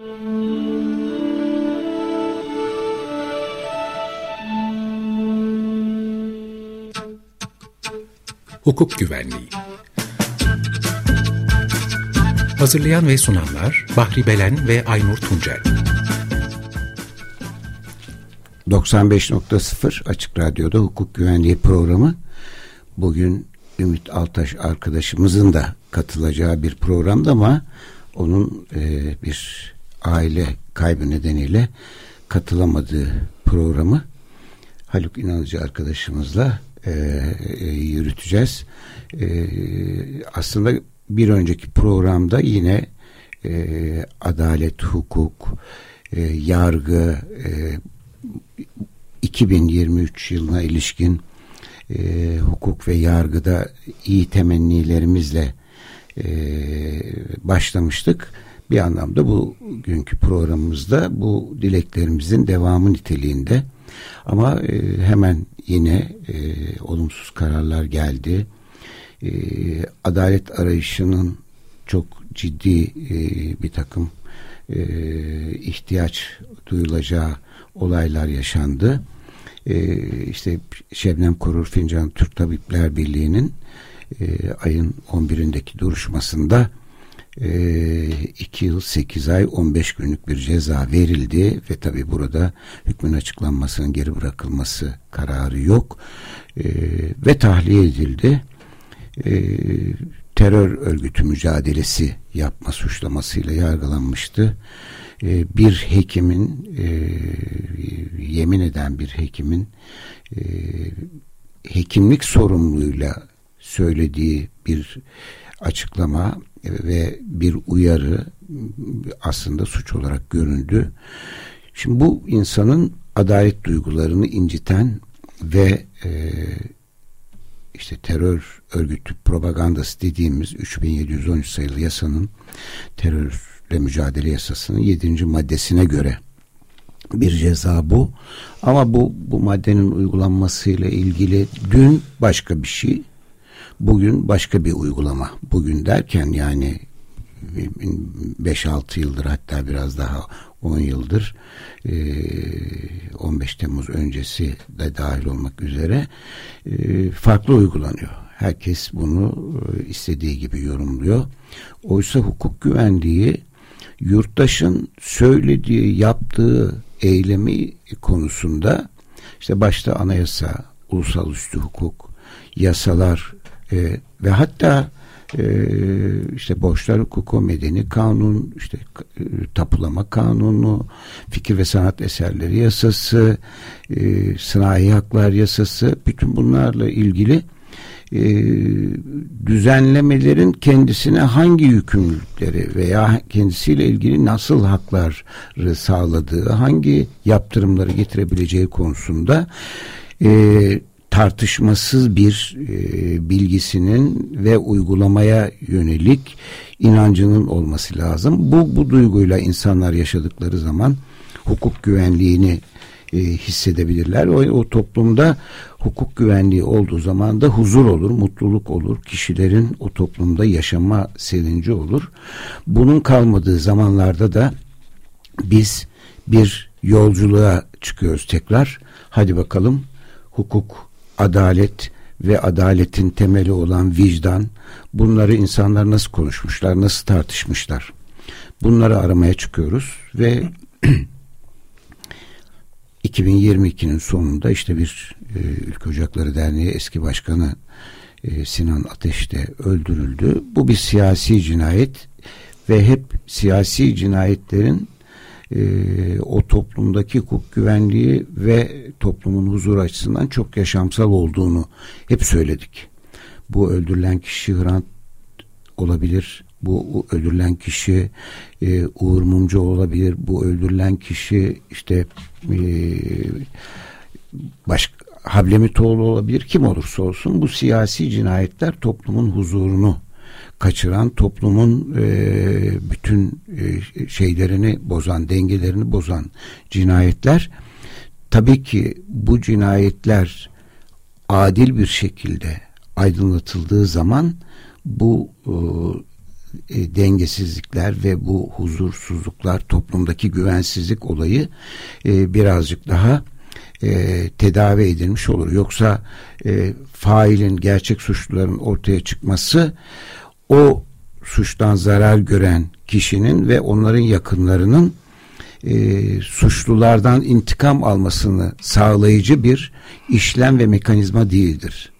Hukuk Güvenliği. Hazırlayan ve sunanlar Bahri Belen ve Aynur Tuncel. 95.0 Açık Radyo'da Hukuk Güvenliği programı. Bugün Ümit Altaş arkadaşımızın da katılacağı bir programdı ama onun e, bir aile kaybı nedeniyle katılamadığı programı Haluk İnanıcı arkadaşımızla e, e, yürüteceğiz. E, aslında bir önceki programda yine e, adalet, hukuk, e, yargı, e, 2023 yılına ilişkin e, hukuk ve yargıda iyi temennilerimizle e, başlamıştık. Bir anlamda bugünkü programımızda bu dileklerimizin devamı niteliğinde. Ama e, hemen yine e, olumsuz kararlar geldi. E, adalet arayışının çok ciddi e, bir takım e, ihtiyaç duyulacağı olaylar yaşandı. E, işte Şebnem Korur Fincan Türk Tabipler Birliği'nin e, ayın 11'indeki duruşmasında 2 e, yıl 8 ay 15 günlük bir ceza verildi ve tabi burada hükmün açıklanmasının geri bırakılması kararı yok e, ve tahliye edildi. E, terör örgütü mücadelesi yapma suçlamasıyla yargılanmıştı. Bir hekimin e, yemin eden bir hekimin e, hekimlik sorumluluğuyla söylediği bir açıklama ve bir uyarı aslında suç olarak göründü. Şimdi bu insanın adalet duygularını inciten ve e, işte terör örgütü propagandası dediğimiz 3713 sayılı yasanın terörle mücadele yasasının 7. maddesine göre bir ceza bu. Ama bu bu maddenin uygulanmasıyla ilgili dün başka bir şey, bugün başka bir uygulama. Bugün derken yani 5-6 yıldır hatta biraz daha 10 yıldır 15 Temmuz öncesi de dahil olmak üzere farklı uygulanıyor. Herkes bunu istediği gibi yorumluyor. Oysa hukuk güvenliği yurttaşın söylediği, yaptığı eylemi konusunda işte başta anayasa, ulusal üstü hukuk, yasalar e, ve hatta e, işte borçlar hukuku, medeni kanun, işte e, tapulama kanunu, fikir ve sanat eserleri yasası, e, sanayi haklar yasası, bütün bunlarla ilgili e, düzenlemelerin kendisine hangi yükümlülükleri veya kendisiyle ilgili nasıl hakları sağladığı, hangi yaptırımları getirebileceği konusunda e, tartışmasız bir e, bilgisinin ve uygulamaya yönelik inancının olması lazım. Bu bu duyguyla insanlar yaşadıkları zaman hukuk güvenliğini e, hissedebilirler. O, o toplumda hukuk güvenliği olduğu zaman da huzur olur, mutluluk olur. Kişilerin o toplumda yaşama sevinci olur. Bunun kalmadığı zamanlarda da biz bir yolculuğa çıkıyoruz tekrar. Hadi bakalım hukuk adalet ve adaletin temeli olan vicdan bunları insanlar nasıl konuşmuşlar, nasıl tartışmışlar. Bunları aramaya çıkıyoruz ve 2022'nin sonunda işte bir e, Ülke Ocakları Derneği eski başkanı e, Sinan Ateş de öldürüldü. Bu bir siyasi cinayet ve hep siyasi cinayetlerin e, o toplumdaki hukuk güvenliği ve toplumun huzur açısından çok yaşamsal olduğunu hep söyledik. Bu öldürülen kişi Hrant olabilir, bu öldürülen kişi e, Uğur Mumcu olabilir, bu öldürülen kişi işte e, başka Hablemitoğlu olabilir, kim olursa olsun bu siyasi cinayetler toplumun huzurunu kaçıran toplumun e, bütün e, şeylerini bozan, dengelerini bozan cinayetler. Tabii ki bu cinayetler adil bir şekilde aydınlatıldığı zaman bu e, e, dengesizlikler ve bu huzursuzluklar toplumdaki güvensizlik olayı e, birazcık daha e, tedavi edilmiş olur. Yoksa e, failin gerçek suçluların ortaya çıkması o suçtan zarar gören kişinin ve onların yakınlarının e, suçlulardan intikam almasını sağlayıcı bir işlem ve mekanizma değildir.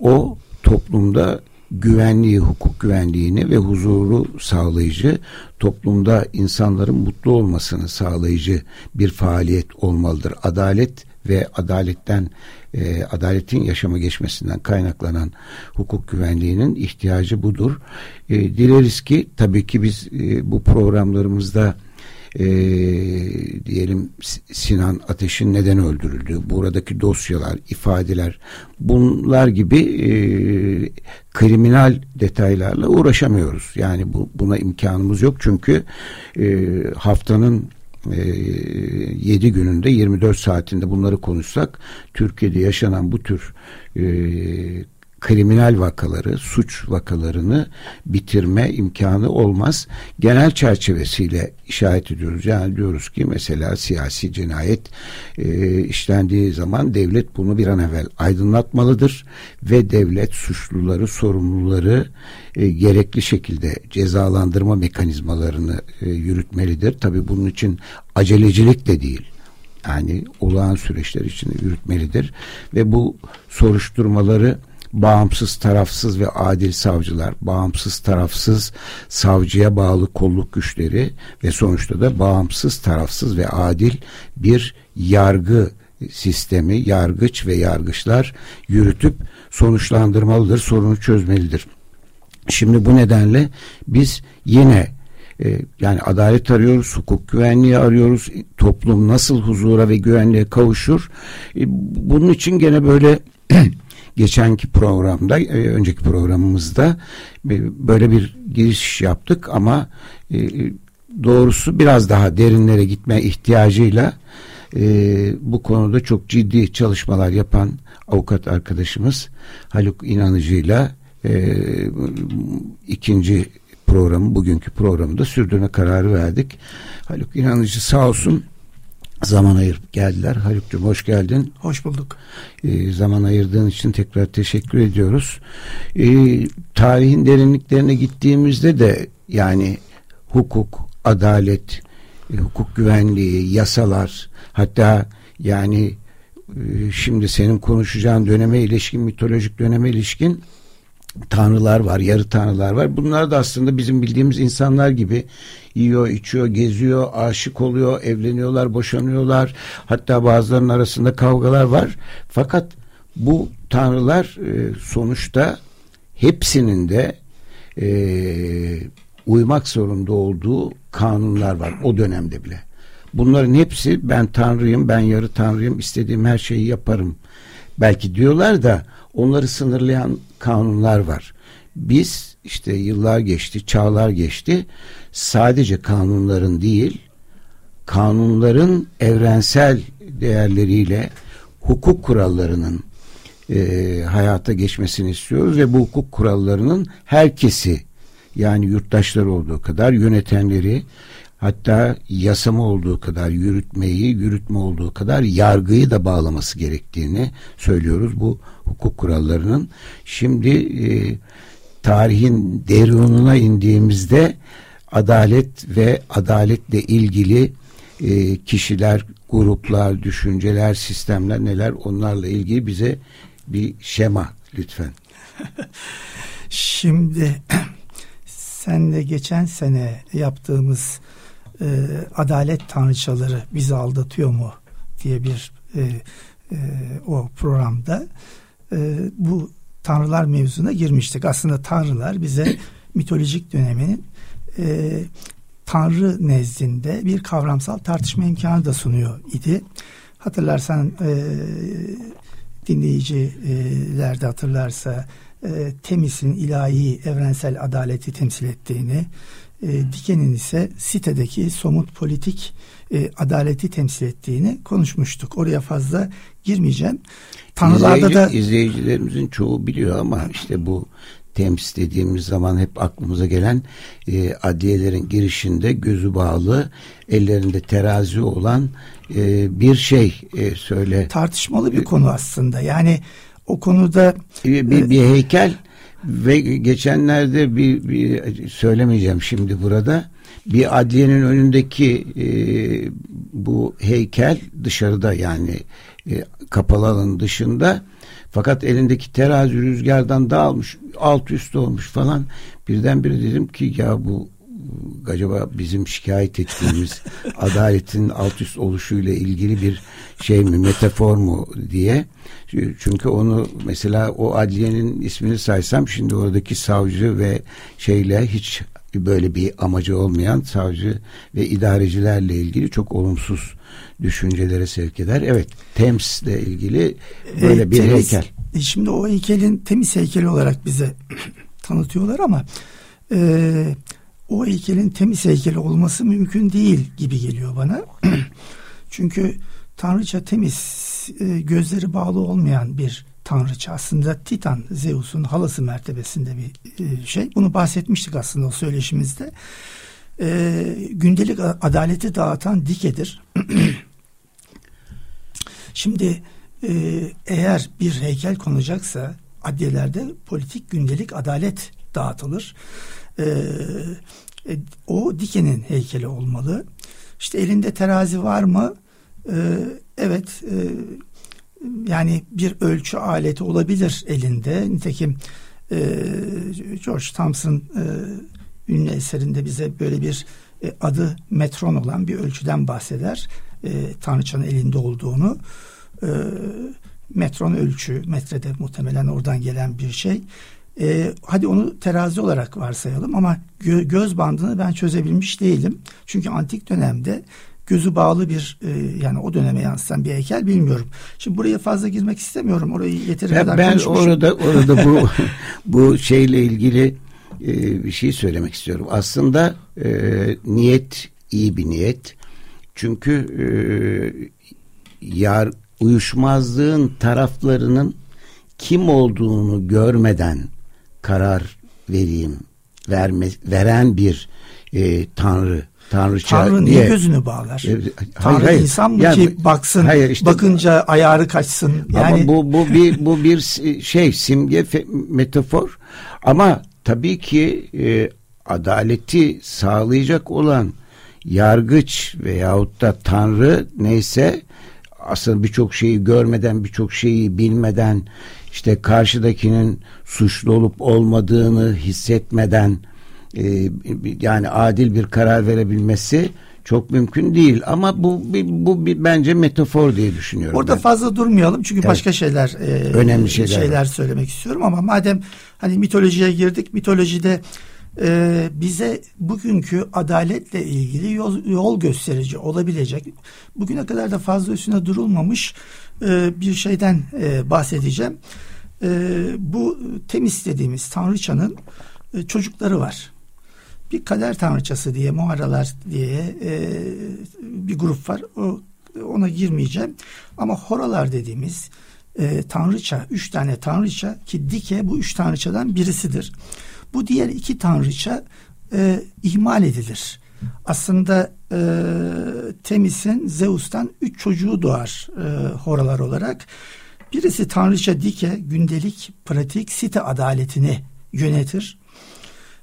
O toplumda güvenliği, hukuk güvenliğini ve huzuru sağlayıcı, toplumda insanların mutlu olmasını sağlayıcı bir faaliyet olmalıdır. Adalet ve adaletten e, adaletin yaşama geçmesinden kaynaklanan hukuk güvenliğinin ihtiyacı budur. E, dileriz ki tabii ki biz e, bu programlarımızda e, diyelim Sinan Ateş'in neden öldürüldüğü, buradaki dosyalar, ifadeler bunlar gibi e, kriminal detaylarla uğraşamıyoruz. Yani bu buna imkanımız yok çünkü e, haftanın e, 7 gününde 24 saatinde bunları konuşsak Türkiye'de yaşanan bu tür e, kriminal vakaları, suç vakalarını bitirme imkanı olmaz. Genel çerçevesiyle işaret ediyoruz. Yani diyoruz ki mesela siyasi cinayet e, işlendiği zaman devlet bunu bir an evvel aydınlatmalıdır ve devlet suçluları, sorumluları e, gerekli şekilde cezalandırma mekanizmalarını e, yürütmelidir. Tabii bunun için acelecilik de değil yani olağan süreçler içinde yürütmelidir ve bu soruşturmaları bağımsız, tarafsız ve adil savcılar, bağımsız, tarafsız savcıya bağlı kolluk güçleri ve sonuçta da bağımsız, tarafsız ve adil bir yargı sistemi, yargıç ve yargıçlar yürütüp sonuçlandırmalıdır, sorunu çözmelidir. Şimdi bu nedenle biz yine e, yani adalet arıyoruz, hukuk güvenliği arıyoruz, toplum nasıl huzura ve güvenliğe kavuşur. E, bunun için gene böyle geçenki programda, e, önceki programımızda e, böyle bir giriş yaptık ama e, doğrusu biraz daha derinlere gitme ihtiyacıyla bu konuda çok ciddi çalışmalar yapan avukat arkadaşımız Haluk İnanıcı'yla ikinci programı, bugünkü programı da sürdürme kararı verdik. Haluk İnanıcı sağ olsun zaman ayırıp geldiler. Haluk'cum hoş geldin. Hoş bulduk. E, zaman ayırdığın için tekrar teşekkür ediyoruz. E, tarihin derinliklerine gittiğimizde de yani hukuk, adalet, e, hukuk güvenliği, yasalar hatta yani e, şimdi senin konuşacağın döneme ilişkin, mitolojik döneme ilişkin tanrılar var, yarı tanrılar var. Bunlar da aslında bizim bildiğimiz insanlar gibi yiyor, içiyor, geziyor, aşık oluyor, evleniyorlar, boşanıyorlar. Hatta bazılarının arasında kavgalar var. Fakat bu tanrılar e, sonuçta hepsinin de e, uymak zorunda olduğu kanunlar var o dönemde bile. Bunların hepsi ben tanrıyım, ben yarı tanrıyım, istediğim her şeyi yaparım. Belki diyorlar da onları sınırlayan kanunlar var. Biz işte yıllar geçti, çağlar geçti. Sadece kanunların değil, kanunların evrensel değerleriyle hukuk kurallarının e, hayata geçmesini istiyoruz ve bu hukuk kurallarının herkesi yani yurttaşlar olduğu kadar yönetenleri hatta yasama olduğu kadar yürütmeyi, yürütme olduğu kadar yargıyı da bağlaması gerektiğini söylüyoruz bu hukuk kurallarının. Şimdi e, tarihin derinine indiğimizde adalet ve adaletle ilgili e, kişiler, gruplar, düşünceler, sistemler neler onlarla ilgili bize bir şema lütfen. Şimdi senle geçen sene yaptığımız e, adalet tanrıçaları bizi aldatıyor mu diye bir e, e, o programda e, bu tanrılar mevzuna girmiştik. Aslında tanrılar bize mitolojik döneminin e, tanrı nezdinde bir kavramsal tartışma imkanı da sunuyor idi. Hatırlarsan e, dinleyiciler de hatırlarsa e, Temis'in ilahi evrensel adaleti temsil ettiğini, e, Diken'in ise sitedeki somut politik e, adaleti temsil ettiğini konuşmuştuk. Oraya fazla girmeyeceğim. Tanrılarda İzleyici, da izleyicilerimizin çoğu biliyor ama işte bu Tems dediğimiz zaman hep aklımıza gelen e, adliyelerin girişinde gözü bağlı, ellerinde terazi olan e, bir şey e, söyle. Tartışmalı bir konu aslında. Yani o konuda bir, bir, bir heykel ve geçenlerde bir, bir söylemeyeceğim şimdi burada. Bir adliyenin önündeki e, bu heykel dışarıda yani e, kapalı alanın dışında. Fakat elindeki terazi rüzgardan dağılmış alt üst olmuş falan. Birdenbire dedim ki ya bu acaba bizim şikayet ettiğimiz adaletin alt üst oluşuyla ilgili bir şey mi metafor mu diye çünkü onu mesela o adliyenin ismini saysam şimdi oradaki savcı ve şeyle hiç böyle bir amacı olmayan savcı ve idarecilerle ilgili çok olumsuz düşüncelere sevk eder. Evet, Thames ile ilgili böyle e, bir temiz, heykel. E, şimdi o heykelin temiz heykeli olarak bize tanıtıyorlar ama e, o heykelin temiz heykeli olması mümkün değil gibi geliyor bana. Çünkü Tanrıça temiz, e, gözleri bağlı olmayan bir tanrıça. Aslında Titan, Zeus'un halası mertebesinde bir e, şey. Bunu bahsetmiştik aslında o söyleşimizde. E, gündelik adaleti dağıtan Dike'dir. Şimdi e, eğer bir heykel konacaksa adliyelerde politik gündelik adalet dağıtılır. E, e, o Dike'nin heykeli olmalı. İşte elinde terazi var mı? E, evet, e, yani bir ölçü aleti olabilir elinde. Nitekim e, George Thompson e, ünlü eserinde bize böyle bir e, adı metron olan bir ölçüden bahseder. E, Tanrıçanın elinde olduğunu. E, metron ölçü, metrede muhtemelen oradan gelen bir şey. E, hadi onu terazi olarak varsayalım ama gö göz bandını ben çözebilmiş değilim. Çünkü antik dönemde gözü bağlı bir e, yani o döneme yansıtan bir heykel bilmiyorum. Şimdi buraya fazla girmek istemiyorum. Orayı yeteri ben, kadar Ben orada orada bu bu şeyle ilgili e, bir şey söylemek istiyorum. Aslında e, niyet iyi bir niyet. Çünkü e, yar uyuşmazlığın taraflarının kim olduğunu görmeden karar vereyim verme, veren bir e, tanrı Tanrıça Tanrı niye diye. gözünü bağlar? E, Tanrı hayır, insan mı yani, ki baksın hayır, işte, bakınca ayarı kaçsın? Yani ama bu bu bir bu bir şey simge metafor ama tabii ki e, adaleti sağlayacak olan yargıç veyahut da Tanrı neyse aslında birçok şeyi görmeden birçok şeyi bilmeden işte karşıdakinin suçlu olup olmadığını hissetmeden e, yani adil bir karar verebilmesi çok mümkün değil ama bu bu bir bence metafor diye düşünüyorum. Orada ben. fazla durmayalım çünkü evet. başka şeyler e, önemli şeyler, şeyler söylemek istiyorum ama madem hani mitolojiye girdik mitolojide e, bize bugünkü adaletle ilgili yol, yol gösterici olabilecek bugüne kadar da fazla üstüne durulmamış e, bir şeyden e, bahsedeceğim. E, bu temiz dediğimiz tanrıçanın e, çocukları var bir kader tanrıçası diye muharalar diye e, bir grup var. O, ona girmeyeceğim. Ama horalar dediğimiz e, tanrıça, üç tane tanrıça ki Dike bu üç tanrıçadan birisidir. Bu diğer iki tanrıça e, ihmal edilir. Aslında e, Temis'in Zeus'tan üç çocuğu doğar e, horalar olarak. Birisi tanrıça Dike gündelik pratik site adaletini yönetir.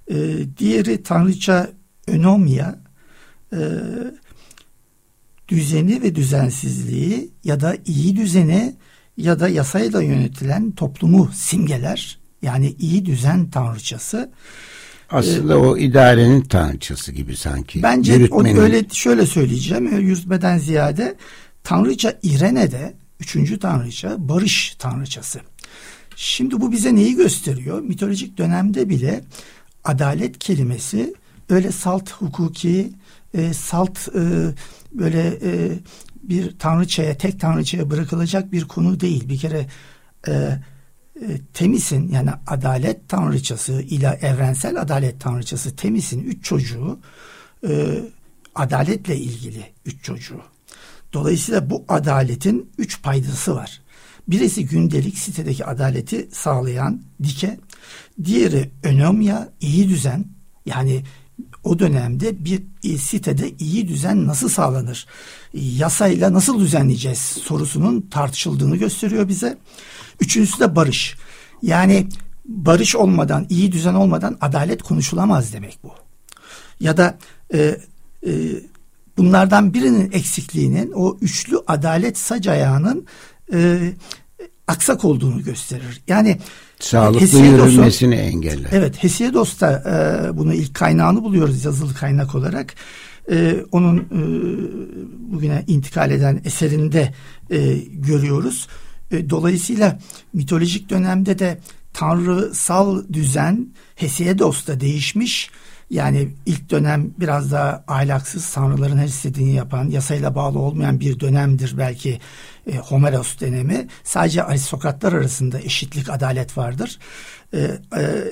E, diğeri tanrıça önomya e, düzeni ve düzensizliği ya da iyi düzeni ya da yasayla yönetilen toplumu simgeler. Yani iyi düzen tanrıçası. Aslında ee, o idarenin tanrıçası gibi sanki. Bence o öyle şöyle söyleyeceğim. Yürütmeden ziyade tanrıça İrene de üçüncü tanrıça barış tanrıçası. Şimdi bu bize neyi gösteriyor? Mitolojik dönemde bile adalet kelimesi öyle salt hukuki, e, salt e, böyle e, bir tanrıçaya, tek tanrıçaya bırakılacak bir konu değil. Bir kere e, e, Temis'in yani adalet tanrıçası ile evrensel adalet tanrıçası Temis'in üç çocuğu e, adaletle ilgili üç çocuğu. Dolayısıyla bu adaletin üç paydası var. Birisi gündelik sitedeki adaleti sağlayan dike, Diğeri önomya, iyi düzen. Yani o dönemde bir sitede iyi düzen nasıl sağlanır? Yasayla nasıl düzenleyeceğiz sorusunun tartışıldığını gösteriyor bize. Üçüncüsü de barış. Yani barış olmadan, iyi düzen olmadan adalet konuşulamaz demek bu. Ya da e, e, bunlardan birinin eksikliğinin o üçlü adalet sac ayağının e, aksak olduğunu gösterir. Yani sağlıklı Hesiodos'un, yürünmesini engeller. Evet, Hesiodos'ta e, bunu ilk kaynağını buluyoruz yazılı kaynak olarak. E, onun e, bugüne intikal eden eserinde e, görüyoruz. E, dolayısıyla mitolojik dönemde de tanrısal düzen Hesiodos'ta değişmiş yani ilk dönem biraz daha ahlaksız, tanrıların her istediğini yapan, yasayla bağlı olmayan bir dönemdir belki e, Homeros dönemi. Sadece aristokratlar arasında eşitlik, adalet vardır. E, e,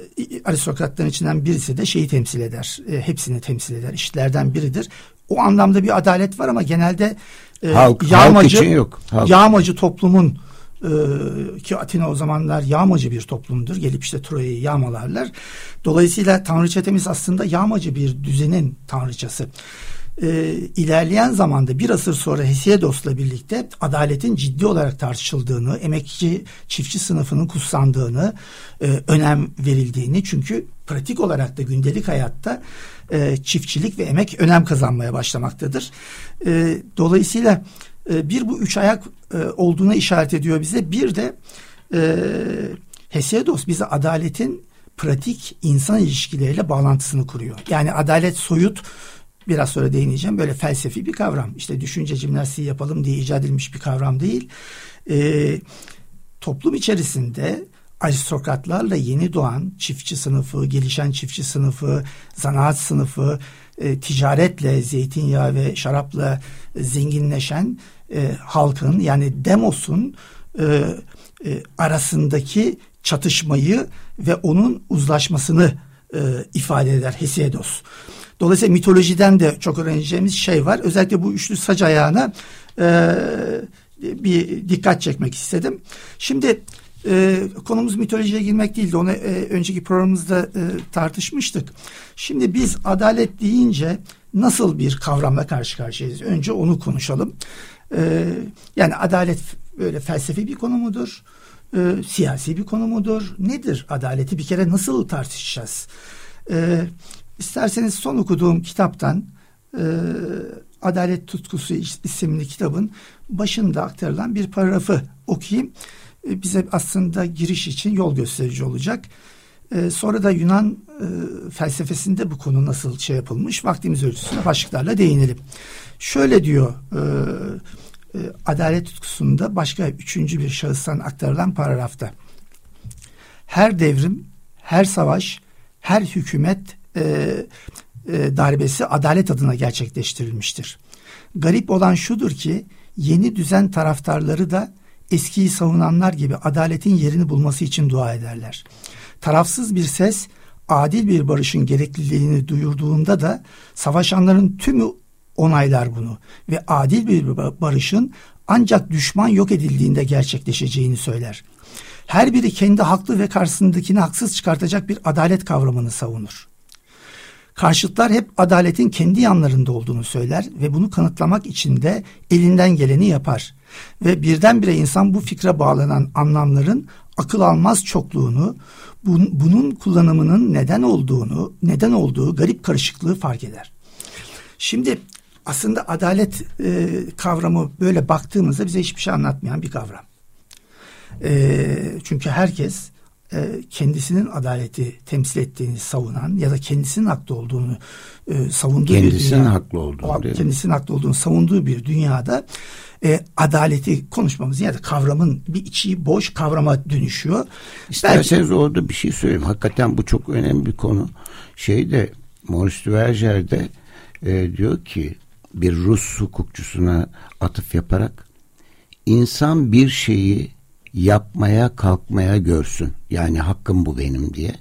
aristokratların içinden birisi de şeyi temsil eder. E, hepsini temsil eder. Eşitlerden biridir. O anlamda bir adalet var ama genelde e, halk, yağmacı, halk için yok. Halk. Yağmacı toplumun ee, ki Atina o zamanlar yağmacı bir toplumdur. Gelip işte Troya'yı yağmalarlar. Dolayısıyla tanrıça Temiz aslında yağmacı bir düzenin tanrıçası. Ee, ilerleyen zamanda bir asır sonra Hesiodos'la birlikte adaletin ciddi olarak tartışıldığını, emekçi çiftçi sınıfının kutsandığını, e, önem verildiğini çünkü pratik olarak da gündelik hayatta e, çiftçilik ve emek önem kazanmaya başlamaktadır. E, dolayısıyla bir bu üç ayak e, olduğuna işaret ediyor bize. Bir de e, Hesiodos bize adaletin pratik insan ilişkileriyle bağlantısını kuruyor. Yani adalet soyut biraz sonra değineceğim böyle felsefi bir kavram. İşte düşünce jimnastiği yapalım diye icat edilmiş bir kavram değil. E, toplum içerisinde aristokratlarla yeni doğan çiftçi sınıfı, gelişen çiftçi sınıfı, zanaat sınıfı, e, ticaretle, zeytinyağı ve şarapla zenginleşen e, halkın yani Demos'un e, e, arasındaki çatışmayı ve onun uzlaşmasını e, ifade eder Hesiodos. Dolayısıyla mitolojiden de çok öğreneceğimiz şey var. Özellikle bu üçlü sac ayağına e, bir dikkat çekmek istedim. Şimdi e, konumuz mitolojiye girmek değildi. Onu e, önceki programımızda e, tartışmıştık. Şimdi biz adalet deyince nasıl bir kavramla karşı karşıyayız? Önce onu konuşalım. E, yani adalet böyle felsefi bir konu mudur? E, siyasi bir konu mudur? Nedir adaleti? Bir kere nasıl tartışacağız? E, isterseniz son okuduğum kitaptan e, Adalet Tutkusu isimli kitabın başında aktarılan bir paragrafı okuyayım. E, bize aslında giriş için yol gösterici olacak. E, sonra da Yunan e, felsefesinde bu konu nasıl şey yapılmış vaktimiz ölçüsüne başlıklarla değinelim. Şöyle diyor adalet tutkusunda başka üçüncü bir şahıstan aktarılan paragrafta. Her devrim, her savaş, her hükümet darbesi adalet adına gerçekleştirilmiştir. Garip olan şudur ki yeni düzen taraftarları da eskiyi savunanlar gibi adaletin yerini bulması için dua ederler. Tarafsız bir ses adil bir barışın gerekliliğini duyurduğunda da savaşanların tümü onaylar bunu ve adil bir barışın ancak düşman yok edildiğinde gerçekleşeceğini söyler. Her biri kendi haklı ve karşısındakini haksız çıkartacak bir adalet kavramını savunur. Karşıtlar hep adaletin kendi yanlarında olduğunu söyler ve bunu kanıtlamak için de elinden geleni yapar. Ve birdenbire insan bu fikre bağlanan anlamların akıl almaz çokluğunu, bunun kullanımının neden olduğunu, neden olduğu garip karışıklığı fark eder. Şimdi aslında adalet e, kavramı böyle baktığımızda bize hiçbir şey anlatmayan bir kavram. E, çünkü herkes e, kendisinin adaleti temsil ettiğini savunan ya da kendisinin haklı olduğunu e, savunduğu kendisinin bir dünya, haklı olduğunu kendisinin haklı olduğunu savunduğu bir dünyada e, adaleti konuşmamız ya da kavramın bir içi boş kavrama dönüşüyor. İsterseniz Belki, orada bir şey söyleyeyim. Hakikaten bu çok önemli bir konu. Şeyde Maurice Duverger'de e, diyor ki bir Rus hukukçusuna atıf yaparak insan bir şeyi yapmaya kalkmaya görsün. Yani hakkım bu benim diye.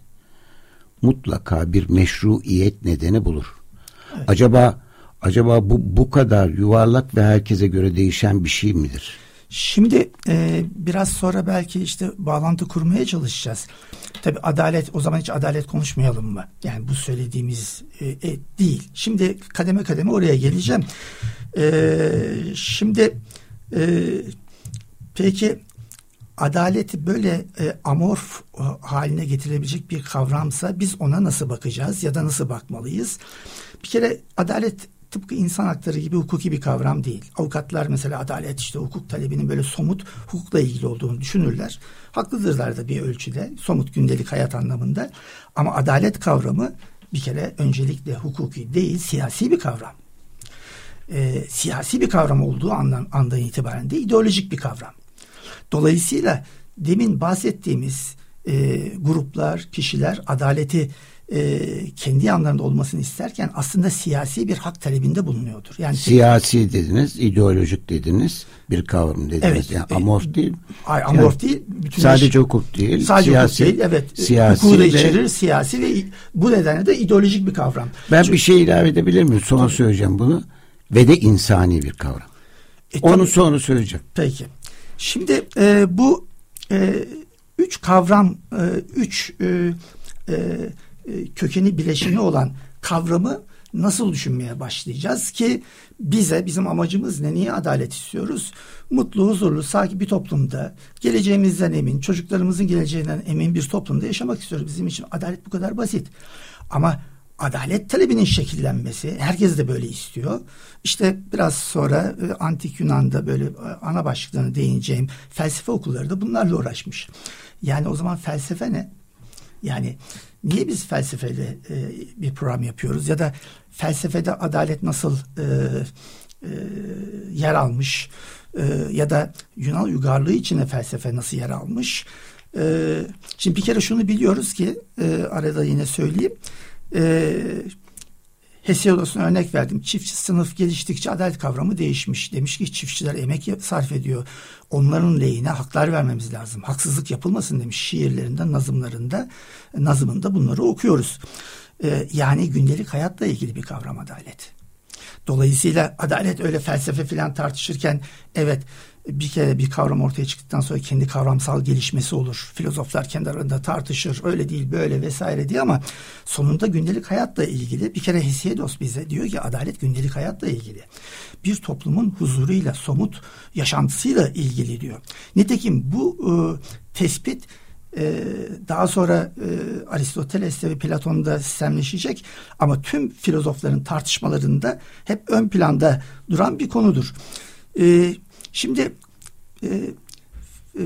Mutlaka bir meşruiyet nedeni bulur. Evet. Acaba acaba bu bu kadar yuvarlak ve herkese göre değişen bir şey midir? Şimdi e, biraz sonra belki işte bağlantı kurmaya çalışacağız. Tabi adalet o zaman hiç adalet konuşmayalım mı? Yani bu söylediğimiz e, e, değil. Şimdi kademe kademe oraya geleceğim. E, şimdi e, peki adaleti böyle e, amorf e, haline getirebilecek bir kavramsa biz ona nasıl bakacağız ya da nasıl bakmalıyız? Bir kere adalet tıpkı insan hakları gibi hukuki bir kavram değil. Avukatlar mesela adalet işte hukuk talebinin böyle somut hukukla ilgili olduğunu düşünürler. Haklıdırlar da bir ölçüde somut gündelik hayat anlamında. Ama adalet kavramı bir kere öncelikle hukuki değil siyasi bir kavram. E, siyasi bir kavram olduğu andan, andan itibaren de ideolojik bir kavram. Dolayısıyla demin bahsettiğimiz e, gruplar, kişiler adaleti e, kendi yanlarında olmasını isterken aslında siyasi bir hak talebinde bulunuyordur. Yani siyasi dediniz, ideolojik dediniz, bir kavram dediniz. Evet, yani amorf değil. Ay, amorf yani, değil. Bütün sadece hukuk değil. Sadece siyasi, hukuk değil. Evet. Siyasi hukuku da içerir, siyasi ve bu nedenle de ideolojik bir kavram. Ben Çünkü, bir şey ilave edebilir miyim? Sonra tabii. söyleyeceğim bunu. Ve de insani bir kavram. E, Onu tabii. sonra söyleyeceğim. Peki. Şimdi e, bu e, üç kavram, e, üç e, e, e, kökeni bileşeni olan kavramı nasıl düşünmeye başlayacağız ki bize bizim amacımız ne? Niye adalet istiyoruz? Mutlu, huzurlu, sakin bir toplumda geleceğimizden emin, çocuklarımızın geleceğinden emin bir toplumda yaşamak istiyoruz. Bizim için adalet bu kadar basit. Ama adalet talebinin şekillenmesi herkes de böyle istiyor. İşte biraz sonra e, antik Yunan'da böyle e, ana başlıklarına değineceğim felsefe okulları da bunlarla uğraşmış. Yani o zaman felsefe ne? Yani niye biz felsefede e, bir program yapıyoruz ya da felsefede adalet nasıl e, e, yer almış e, ya da Yunan uygarlığı içine felsefe nasıl yer almış? E, şimdi bir kere şunu biliyoruz ki e, arada yine söyleyeyim. E, Hesiodos'un örnek verdim. Çiftçi sınıf geliştikçe adalet kavramı değişmiş. Demiş ki çiftçiler emek sarf ediyor. Onların lehine haklar vermemiz lazım. Haksızlık yapılmasın demiş şiirlerinde, nazımlarında, nazımında bunları okuyoruz. Ee, yani gündelik hayatla ilgili bir kavram adalet. Dolayısıyla adalet öyle felsefe falan tartışırken evet bir kere bir kavram ortaya çıktıktan sonra kendi kavramsal gelişmesi olur. Filozoflar kendi aralarında tartışır. Öyle değil böyle vesaire diye ama sonunda gündelik hayatla ilgili bir kere Hesiodos bize diyor ki adalet gündelik hayatla ilgili. Bir toplumun huzuruyla, somut yaşantısıyla ilgili diyor. Nitekim bu e, tespit e, daha sonra e, Aristoteles'te ve Platon'da sistemleşecek ama tüm filozofların tartışmalarında hep ön planda duran bir konudur. E, Şimdi e, e,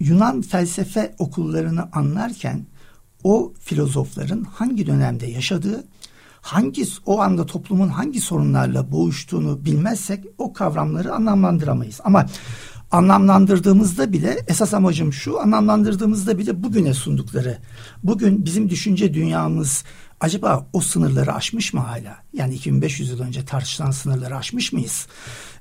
Yunan felsefe okullarını anlarken o filozofların hangi dönemde yaşadığı, hangi o anda toplumun hangi sorunlarla boğuştuğunu bilmezsek o kavramları anlamlandıramayız. Ama anlamlandırdığımızda bile esas amacım şu anlamlandırdığımızda bile bugüne sundukları bugün bizim düşünce dünyamız acaba o sınırları aşmış mı hala? Yani 2500 yıl önce tartışılan sınırları aşmış mıyız?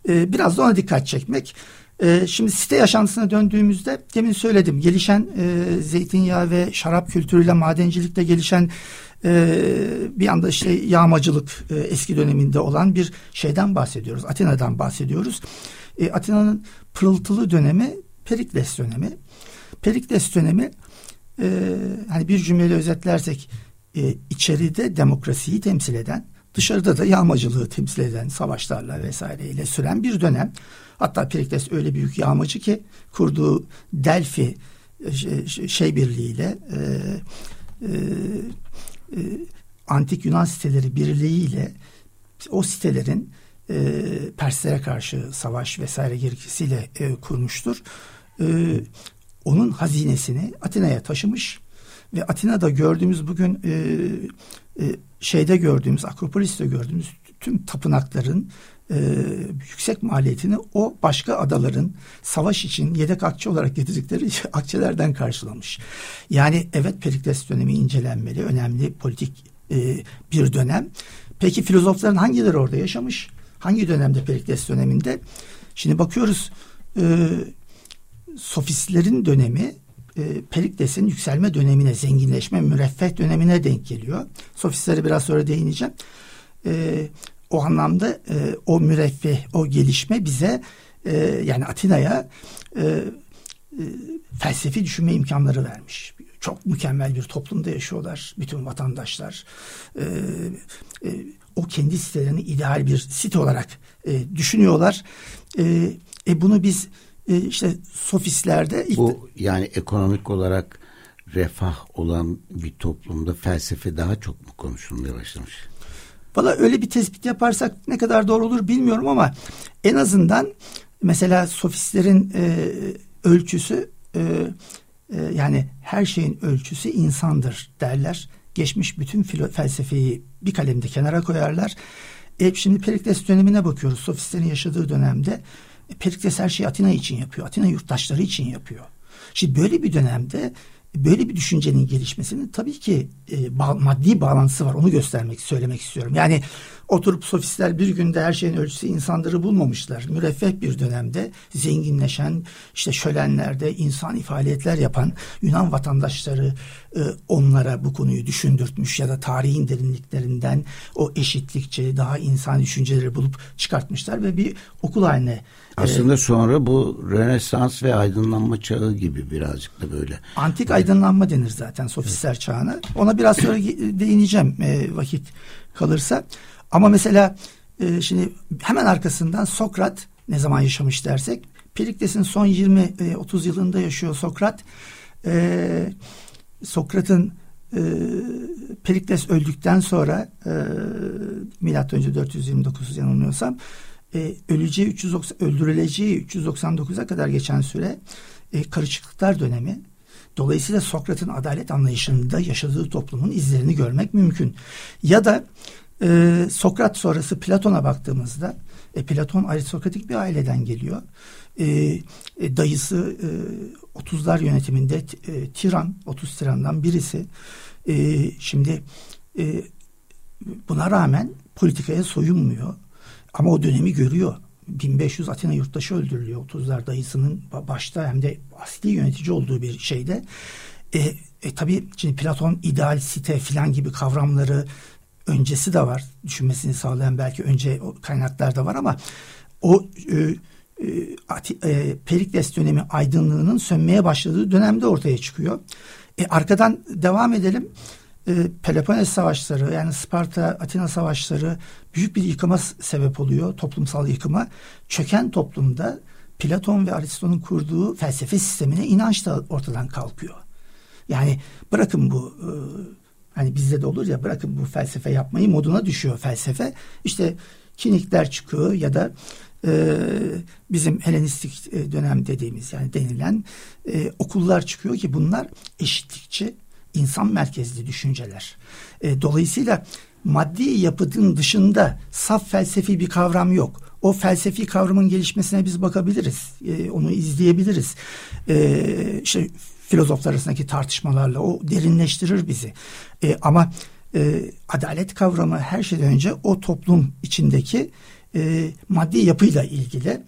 Ee, biraz da ona dikkat çekmek. Ee, şimdi site yaşantısına döndüğümüzde demin söyledim gelişen e, zeytinyağı ve şarap kültürüyle madencilikle gelişen e, bir anda işte yağmacılık e, eski döneminde olan bir şeyden bahsediyoruz. Atina'dan bahsediyoruz. E, Atina'nın pırıltılı dönemi Perikles dönemi. Perikles dönemi e, hani bir cümleyle özetlersek e, içeride demokrasiyi temsil eden, dışarıda da yağmacılığı temsil eden savaşlarla vesaireyle süren bir dönem. Hatta Perikles öyle büyük yağmacı ki kurduğu Delphi e, şey birliğiyle e, e, e, antik Yunan siteleri birliğiyle o sitelerin e, Perslere karşı savaş vesaire gerekçesiyle e, kurmuştur. E, onun hazinesini Atina'ya taşımış ve Atina'da gördüğümüz bugün e, e, şeyde gördüğümüz Akropolis'te gördüğümüz tüm tapınakların e, yüksek maliyetini o başka adaların savaş için yedek akçe olarak getirdikleri akçelerden karşılamış. Yani evet Perikles dönemi incelenmeli, önemli politik e, bir dönem. Peki filozofların hangileri orada yaşamış? Hangi dönemde Perikles döneminde? Şimdi bakıyoruz e, sofistlerin dönemi e, Perikles'in yükselme dönemine, zenginleşme, müreffeh dönemine denk geliyor. Sofistlere biraz sonra değineceğim. E, o anlamda e, o müreffeh, o gelişme bize e, yani Atina'ya e, e, felsefi düşünme imkanları vermiş. Çok mükemmel bir toplumda yaşıyorlar bütün vatandaşlar. E, e, o kendi sitelerini ideal bir site olarak e, düşünüyorlar. E, e, bunu biz e, işte sofistlerde... Bu yani ekonomik olarak refah olan bir toplumda felsefe daha çok mu konuşulmaya başlamış? Valla öyle bir tespit yaparsak ne kadar doğru olur bilmiyorum ama en azından mesela sofistlerin e, ölçüsü e, e, yani her şeyin ölçüsü insandır derler. Geçmiş bütün filo, felsefeyi bir kalemde kenara koyarlar. E, şimdi Perikles dönemine bakıyoruz. Sofistlerin yaşadığı dönemde Perikles her şeyi Atina için yapıyor. Atina yurttaşları için yapıyor. Şimdi böyle bir dönemde böyle bir düşüncenin gelişmesinin tabii ki e, ba- maddi bağlantısı var. Onu göstermek, söylemek istiyorum. Yani oturup sofistler bir günde her şeyin ölçüsü insanları bulmamışlar. Müreffeh bir dönemde zenginleşen, işte şölenlerde insani faaliyetler yapan Yunan vatandaşları e, onlara bu konuyu düşündürtmüş ya da tarihin derinliklerinden o eşitlikçi, daha insan düşünceleri bulup çıkartmışlar ve bir okul haline aslında ee, sonra bu Rönesans ve aydınlanma çağı gibi birazcık da böyle. Antik aydınlanma denir zaten sofistler çağına. Ona biraz sonra değineceğim e, vakit kalırsa. Ama mesela e, şimdi hemen arkasından Sokrat ne zaman yaşamış dersek Perikles'in son 20-30 e, yılında yaşıyor Sokrat. E, Sokrat'ın e, Perikles öldükten sonra e, milattan önce 429 yanılmıyorsam e, öleceği 390 öldürüleceği 399'a kadar geçen süre e, karışıklıklar dönemi. Dolayısıyla Sokrat'ın adalet anlayışında yaşadığı toplumun izlerini görmek mümkün. Ya da e, Sokrat sonrası Platon'a baktığımızda e, Platon aristokratik bir aileden geliyor. E, e, dayısı e, 30'lar yönetiminde e, tiran, 30 tirandan birisi. E, şimdi e, buna rağmen politikaya soyunmuyor. Ama o dönemi görüyor. 1500 Atina yurttaşı öldürülüyor 30'lar dayısının başta hem de asli yönetici olduğu bir şeyde. E, e tabii şimdi Platon ideal site filan gibi kavramları öncesi de var. Düşünmesini sağlayan belki önce kaynaklar da var ama o e, e, e, Perikles dönemi aydınlığının sönmeye başladığı dönemde ortaya çıkıyor. E, arkadan devam edelim. E, Peloponnes savaşları yani Sparta Atina savaşları büyük bir yıkıma sebep oluyor. Toplumsal yıkıma. Çöken toplumda Platon ve Aristo'nun kurduğu felsefe sistemine inanç da ortadan kalkıyor. Yani bırakın bu e, hani bizde de olur ya bırakın bu felsefe yapmayı moduna düşüyor felsefe. İşte kinikler çıkıyor ya da e, bizim Helenistik e, dönem dediğimiz yani denilen e, okullar çıkıyor ki bunlar eşitlikçi insan merkezli düşünceler. E, dolayısıyla maddi yapıtın dışında saf felsefi bir kavram yok. O felsefi kavramın gelişmesine biz bakabiliriz. E, onu izleyebiliriz. E, işte filozoflar arasındaki tartışmalarla o derinleştirir bizi. E, ama e, adalet kavramı her şeyden önce o toplum içindeki e, maddi yapıyla ilgili.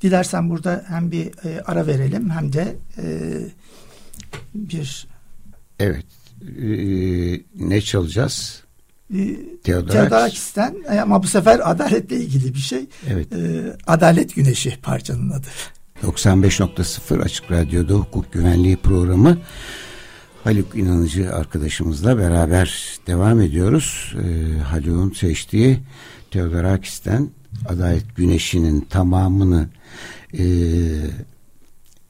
Dilersen burada hem bir e, ara verelim hem de e, bir Evet. Ee, ne çalacağız? Ee, Teodorakis'ten e, ama bu sefer adaletle ilgili bir şey. Evet. Ee, Adalet Güneşi parçanın adı. 95.0 Açık Radyo'da hukuk güvenliği programı Haluk İnanıcı arkadaşımızla beraber devam ediyoruz. Ee, Haluk'un seçtiği Teodorakis'ten Adalet Güneşi'nin tamamını e,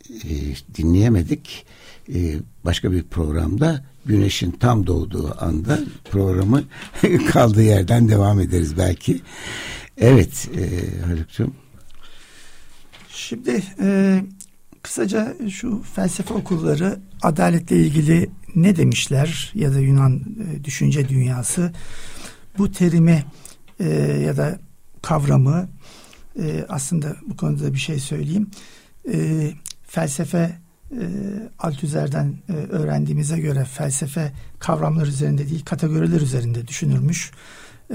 e, dinleyemedik e, başka bir programda güneşin tam doğduğu anda programı kaldığı yerden devam ederiz belki. Evet e, Haluk'cum. Şimdi e, kısaca şu felsefe okulları adaletle ilgili ne demişler ya da Yunan e, düşünce dünyası bu terimi e, ya da kavramı e, aslında bu konuda bir şey söyleyeyim. E, felsefe e, Althusser'den e, öğrendiğimize göre felsefe kavramlar üzerinde değil kategoriler üzerinde düşünürmüş.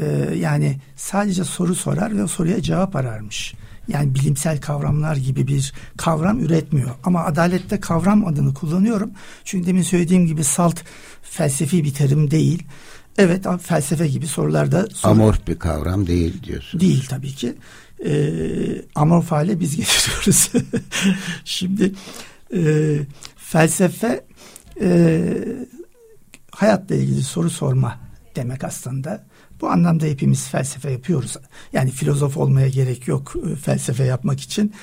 E, yani sadece soru sorar ve soruya cevap ararmış. Yani bilimsel kavramlar gibi bir kavram üretmiyor. Ama adalette kavram adını kullanıyorum. Çünkü demin söylediğim gibi salt felsefi bir terim değil. Evet felsefe gibi sorularda sor- amorf bir kavram değil diyorsun. Değil tabii ki. E, amorf hale biz getiriyoruz. Şimdi e, felsefe e, hayatla ilgili soru sorma demek aslında. Bu anlamda hepimiz felsefe yapıyoruz. Yani filozof olmaya gerek yok e, felsefe yapmak için.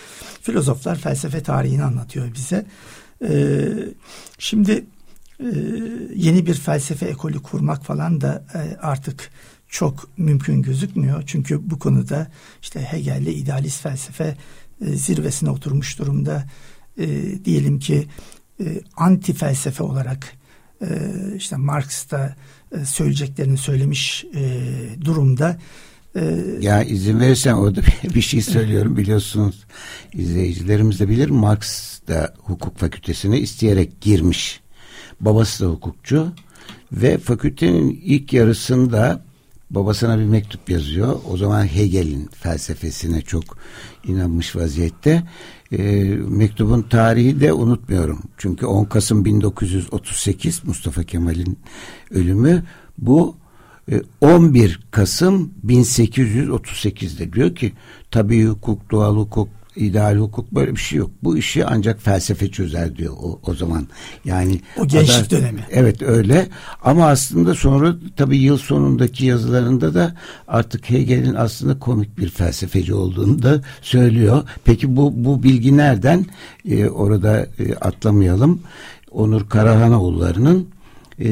Filozoflar felsefe tarihini anlatıyor bize. E, şimdi e, yeni bir felsefe ekolü kurmak falan da artık çok mümkün gözükmüyor. Çünkü bu konuda işte Hegel'le idealist felsefe zirvesine oturmuş durumda. Diyelim ki anti felsefe olarak işte Marx da e, söyleyeceklerini söylemiş e, durumda. E, ya izin verirsen orada bir şey söylüyorum biliyorsunuz izleyicilerimiz de bilir Marx da hukuk fakültesine isteyerek girmiş. Babası da hukukçu ve fakültenin ilk yarısında babasına bir mektup yazıyor. O zaman Hegel'in felsefesine çok inanmış vaziyette. E, mektubun tarihi de unutmuyorum. Çünkü 10 Kasım 1938 Mustafa Kemal'in ölümü bu 11 e, Kasım 1838'de diyor ki tabii hukuk, doğal hukuk, ideal hukuk böyle bir şey yok. Bu işi ancak felsefe çözer diyor o, o zaman. Yani o gençlik da, dönemi. Evet öyle. Ama aslında sonra tabii yıl sonundaki yazılarında da artık Hegel'in aslında komik bir felsefeci olduğunu da söylüyor. Peki bu bu bilgi nereden? Ee, orada e, atlamayalım. Onur Karahanoğulları'nın e,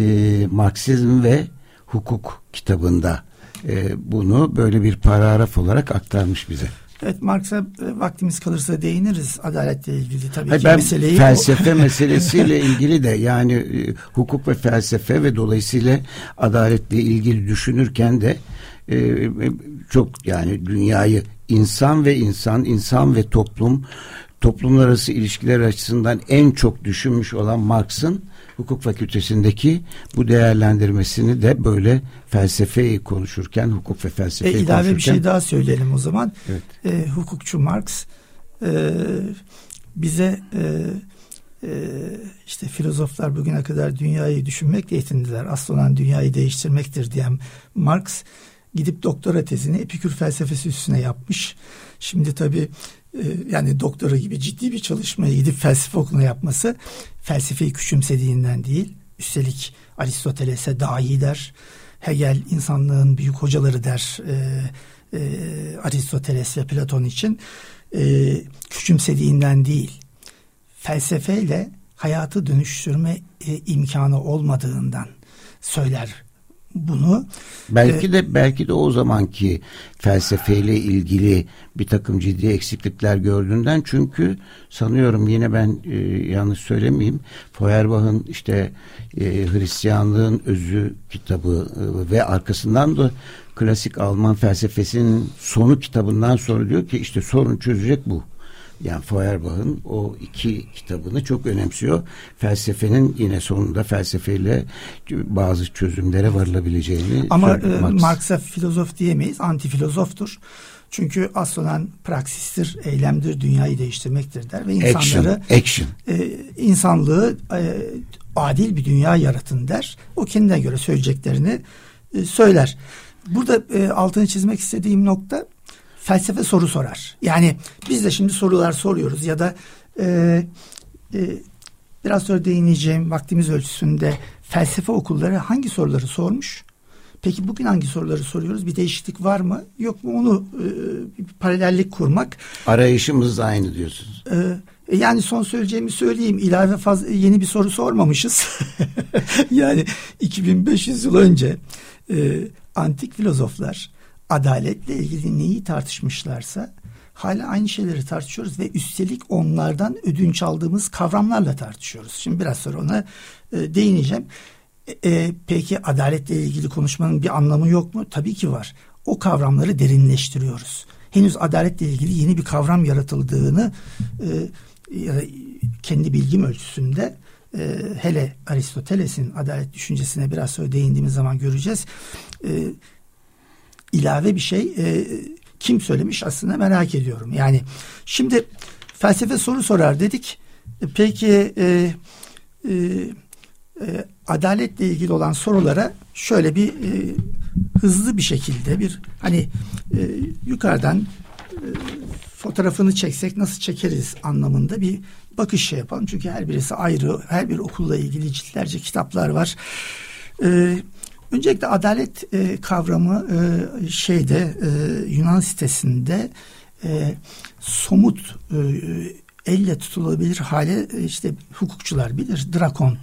Marksizm ve Hukuk kitabında e, bunu böyle bir paragraf olarak aktarmış bize. Evet Marx'a e, vaktimiz kalırsa değiniriz adaletle ilgili tabii Hayır, ki ben meseleyi. Felsefe meselesiyle ilgili de yani e, hukuk ve felsefe ve dolayısıyla adaletle ilgili düşünürken de e, e, çok yani dünyayı insan ve insan, insan ve toplum toplumlar arası ilişkiler açısından en çok düşünmüş olan Marx'ın hukuk fakültesindeki bu değerlendirmesini de böyle felsefeyi konuşurken hukuk ve felsefeyi e, ilave konuşurken. bir şey daha söyleyelim o zaman. Evet. E, hukukçu Marx e, bize e, e, işte filozoflar bugüne kadar dünyayı düşünmekle yetindiler. Asıl olan dünyayı değiştirmektir diyen Marx gidip doktora tezini Epikür felsefesi üstüne yapmış. Şimdi tabii yani doktora gibi ciddi bir çalışmayı gidip felsefe okuluna yapması felsefeyi küçümsediğinden değil. Üstelik Aristoteles'e daha iyi der. Hegel insanlığın büyük hocaları der e, e, Aristoteles ve Platon için. E, küçümsediğinden değil. Felsefeyle hayatı dönüştürme e, imkanı olmadığından söyler bunu. Belki e, de belki de o zamanki felsefeyle ilgili bir takım ciddi eksiklikler gördüğünden çünkü sanıyorum yine ben e, yanlış söylemeyeyim Feuerbach'ın işte e, Hristiyanlığın özü kitabı e, ve arkasından da klasik Alman felsefesinin sonu kitabından sonra diyor ki işte sorun çözecek bu. Yani Feuerbach'ın o iki kitabını çok önemsiyor. Felsefenin yine sonunda felsefeyle bazı çözümlere varılabileceğini Ama e, Marx'a filozof diyemeyiz. Anti filozoftur. Çünkü asıl olan praksistir, eylemdir, dünyayı değiştirmektir der ve insanları action, action. E, insanlığı e, adil bir dünya yaratın der. O kendine göre söyleyeceklerini e, söyler. Burada e, altını çizmek istediğim nokta felsefe soru sorar. Yani biz de şimdi sorular soruyoruz ya da e, e, biraz sonra değineceğim vaktimiz ölçüsünde felsefe okulları hangi soruları sormuş? Peki bugün hangi soruları soruyoruz? Bir değişiklik var mı? Yok mu? Onu e, bir paralellik kurmak. Arayışımız da aynı diyorsunuz. E, yani son söyleyeceğimi söyleyeyim. İlave fazla yeni bir soru sormamışız. yani 2500 yıl önce e, antik filozoflar adaletle ilgili neyi tartışmışlarsa hala aynı şeyleri tartışıyoruz ve üstelik onlardan ödünç aldığımız kavramlarla tartışıyoruz. Şimdi biraz sonra ona e, değineceğim. E, e, peki adaletle ilgili konuşmanın bir anlamı yok mu? Tabii ki var. O kavramları derinleştiriyoruz. Henüz adaletle ilgili yeni bir kavram yaratıldığını e, kendi bilgim ölçüsünde e, hele Aristoteles'in adalet düşüncesine biraz sonra değindiğimiz zaman göreceğiz. E, ilave bir şey e, kim söylemiş aslında merak ediyorum. Yani şimdi felsefe soru sorar dedik. E, peki e, e, e, adaletle ilgili olan sorulara şöyle bir e, hızlı bir şekilde bir hani e, yukarıdan e, fotoğrafını çeksek nasıl çekeriz anlamında bir bakış şey yapalım. Çünkü her birisi ayrı, her bir okulla ilgili ciltlerce kitaplar var. E, öncelikle adalet e, kavramı e, şeyde e, Yunan sitesinde e, somut e, elle tutulabilir hale e, işte hukukçular bilir. Drakon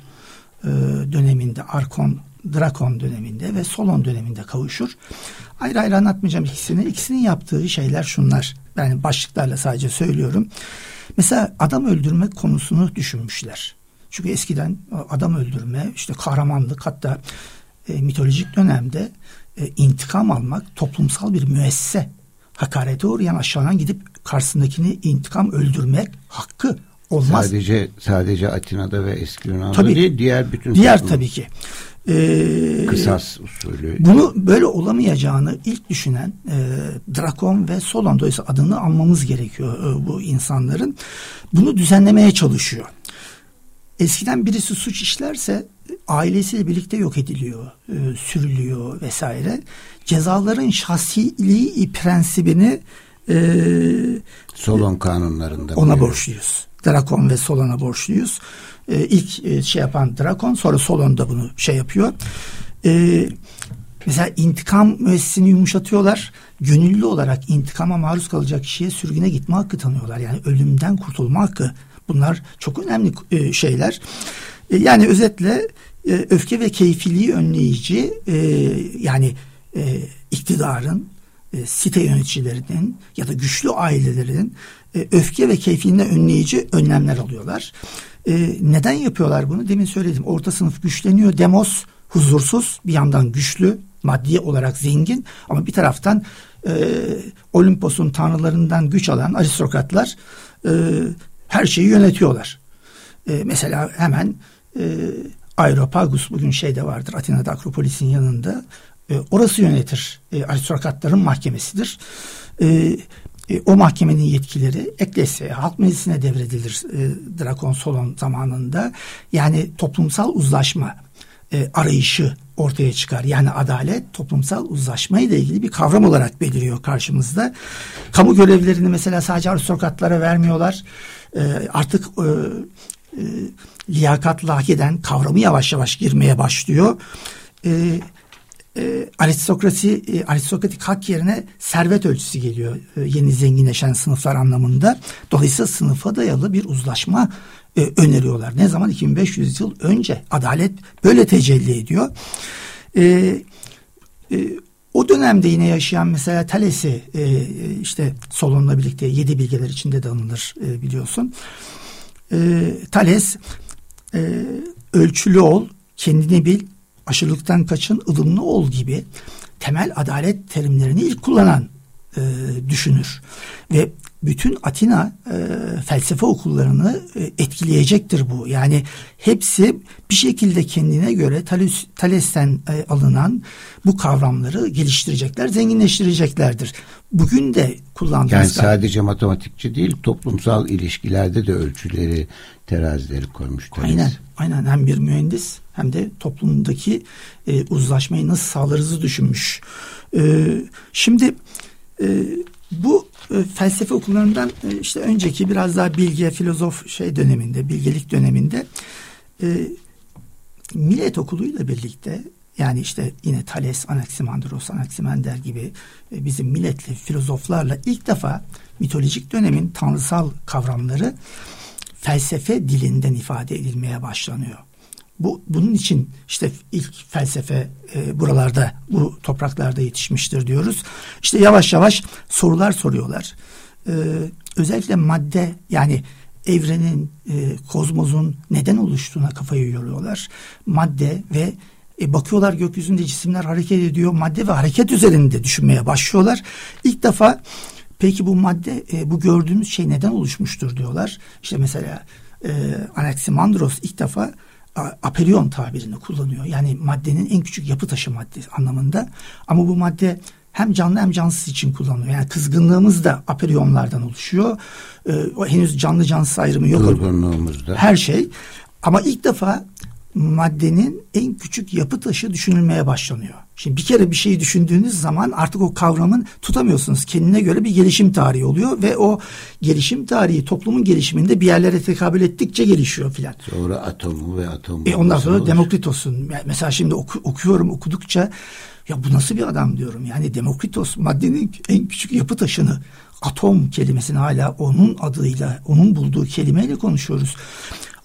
e, döneminde, Arkon, Drakon döneminde ve Solon döneminde kavuşur. Ayrı ayrı anlatmayacağım ikisini. İkisinin yaptığı şeyler şunlar. Ben başlıklarla sadece söylüyorum. Mesela adam öldürmek konusunu düşünmüşler. Çünkü eskiden adam öldürme, işte kahramanlık hatta e, mitolojik dönemde e, intikam almak toplumsal bir müesse. Hakarete uğrayan aşağıdan gidip karşısındakini intikam öldürmek hakkı olmaz. Sadece sadece Atina'da ve eski Yunan'da tabii, değil, diğer bütün diğer toplum. tabii ki. Ee, Kısas usulü. Bunu böyle olamayacağını ilk düşünen e, Drakon ve Solon dolayısıyla adını almamız gerekiyor e, bu insanların. Bunu düzenlemeye çalışıyor. Eskiden birisi suç işlerse ailesiyle birlikte yok ediliyor, e, sürülüyor vesaire. Cezaların şahsiliği prensibini e, Solon kanunlarında ona borçluyuz. Drakon ve Solon'a borçluyuz. E, ilk e, şey yapan Drakon sonra Solon da bunu şey yapıyor. E, mesela intikam müessesini yumuşatıyorlar. Gönüllü olarak intikama maruz kalacak kişiye sürgüne gitme hakkı tanıyorlar. Yani ölümden kurtulma hakkı. Bunlar çok önemli e, şeyler. E, yani özetle e, öfke ve keyfiliği önleyici yani iktidarın site yöneticilerinin ya da güçlü ailelerin öfke ve keyfiliğini önleyici önlemler alıyorlar. Neden yapıyorlar bunu? Demin söyledim. Orta sınıf güçleniyor. Demos huzursuz. Bir yandan güçlü, maddi olarak zengin ama bir taraftan Olimpos'un tanrılarından güç alan aristokratlar her şeyi yönetiyorlar. E, mesela hemen e, Aeropagus bugün şeyde vardır Atina'da Akropolis'in yanında. E, orası yönetir. E, aristokratların mahkemesidir. E, e, o mahkemenin yetkileri Eklesya'ya, halk meclisine devredilir e, Drakon Solon zamanında. Yani toplumsal uzlaşma e, arayışı ortaya çıkar. Yani adalet toplumsal uzlaşma ile ilgili bir kavram olarak beliriyor karşımızda. Kamu görevlerini mesela sadece aristokratlara vermiyorlar. E, artık e, e, liyakatla hak eden kavramı yavaş yavaş girmeye başlıyor. E, e, aristokrasi, e, aristokratik hak yerine servet ölçüsü geliyor e, yeni zenginleşen sınıflar anlamında. Dolayısıyla sınıfa dayalı bir uzlaşma e, öneriyorlar. Ne zaman? 2500 yıl önce. Adalet böyle tecelli ediyor. E, e, o dönemde yine yaşayan mesela Thales'i e, işte Solon'la birlikte yedi bilgeler içinde de anılır e, biliyorsun. E, Thales e, ölçülü ol, kendini bil, aşırılıktan kaçın, ılımlı ol gibi temel adalet terimlerini ilk kullanan e, düşünür. Ve bütün Atina e, felsefe okullarını e, etkileyecektir bu. Yani hepsi bir şekilde kendine göre Thales, Thales'ten e, alınan bu kavramları geliştirecekler, zenginleştireceklerdir. Bugün de kullandığımız... Yani sadece matematikçi değil, toplumsal ilişkilerde de ölçüleri, terazileri koymuş. Thales. Aynen, aynen. Hem bir mühendis hem de toplumdaki e, uzlaşmayı nasıl sağlarızı düşünmüş. E, şimdi e, bu e, felsefe okullarından e, işte önceki biraz daha bilge filozof şey döneminde, bilgelik döneminde e, millet okuluyla birlikte yani işte yine Thales, Anaximandros, Anaximander gibi bizim milletli filozoflarla ilk defa mitolojik dönemin tanrısal kavramları felsefe dilinden ifade edilmeye başlanıyor. Bu bunun için işte ilk felsefe e, buralarda bu topraklarda yetişmiştir diyoruz. İşte yavaş yavaş sorular soruyorlar. E, özellikle madde yani evrenin, e, kozmosun neden oluştuğuna kafayı yoruyorlar. Madde ve e, bakıyorlar gökyüzünde cisimler hareket ediyor. Madde ve hareket üzerinde düşünmeye başlıyorlar. İlk defa peki bu madde, e, bu gördüğümüz şey neden oluşmuştur diyorlar. İşte mesela e, Anaximandros ilk defa aperion tabirini kullanıyor. Yani maddenin en küçük yapı taşı maddesi anlamında. Ama bu madde hem canlı hem cansız için kullanılıyor. Yani kızgınlığımız da aperiyonlardan oluşuyor. Ee, o henüz canlı cansız ayrımı yok. Her şey. Ama ilk defa maddenin en küçük yapı taşı düşünülmeye başlanıyor. Şimdi bir kere bir şeyi düşündüğünüz zaman artık o kavramın tutamıyorsunuz. Kendine göre bir gelişim tarihi oluyor ve o gelişim tarihi toplumun gelişiminde bir yerlere tekabül ettikçe gelişiyor filan. Sonra atomu ve atom. E ondan sonra Demokritos'un mesela şimdi oku, okuyorum okudukça ya bu nasıl bir adam diyorum. Yani Demokritos maddenin en küçük yapı taşını atom kelimesini hala onun adıyla onun bulduğu kelimeyle konuşuyoruz.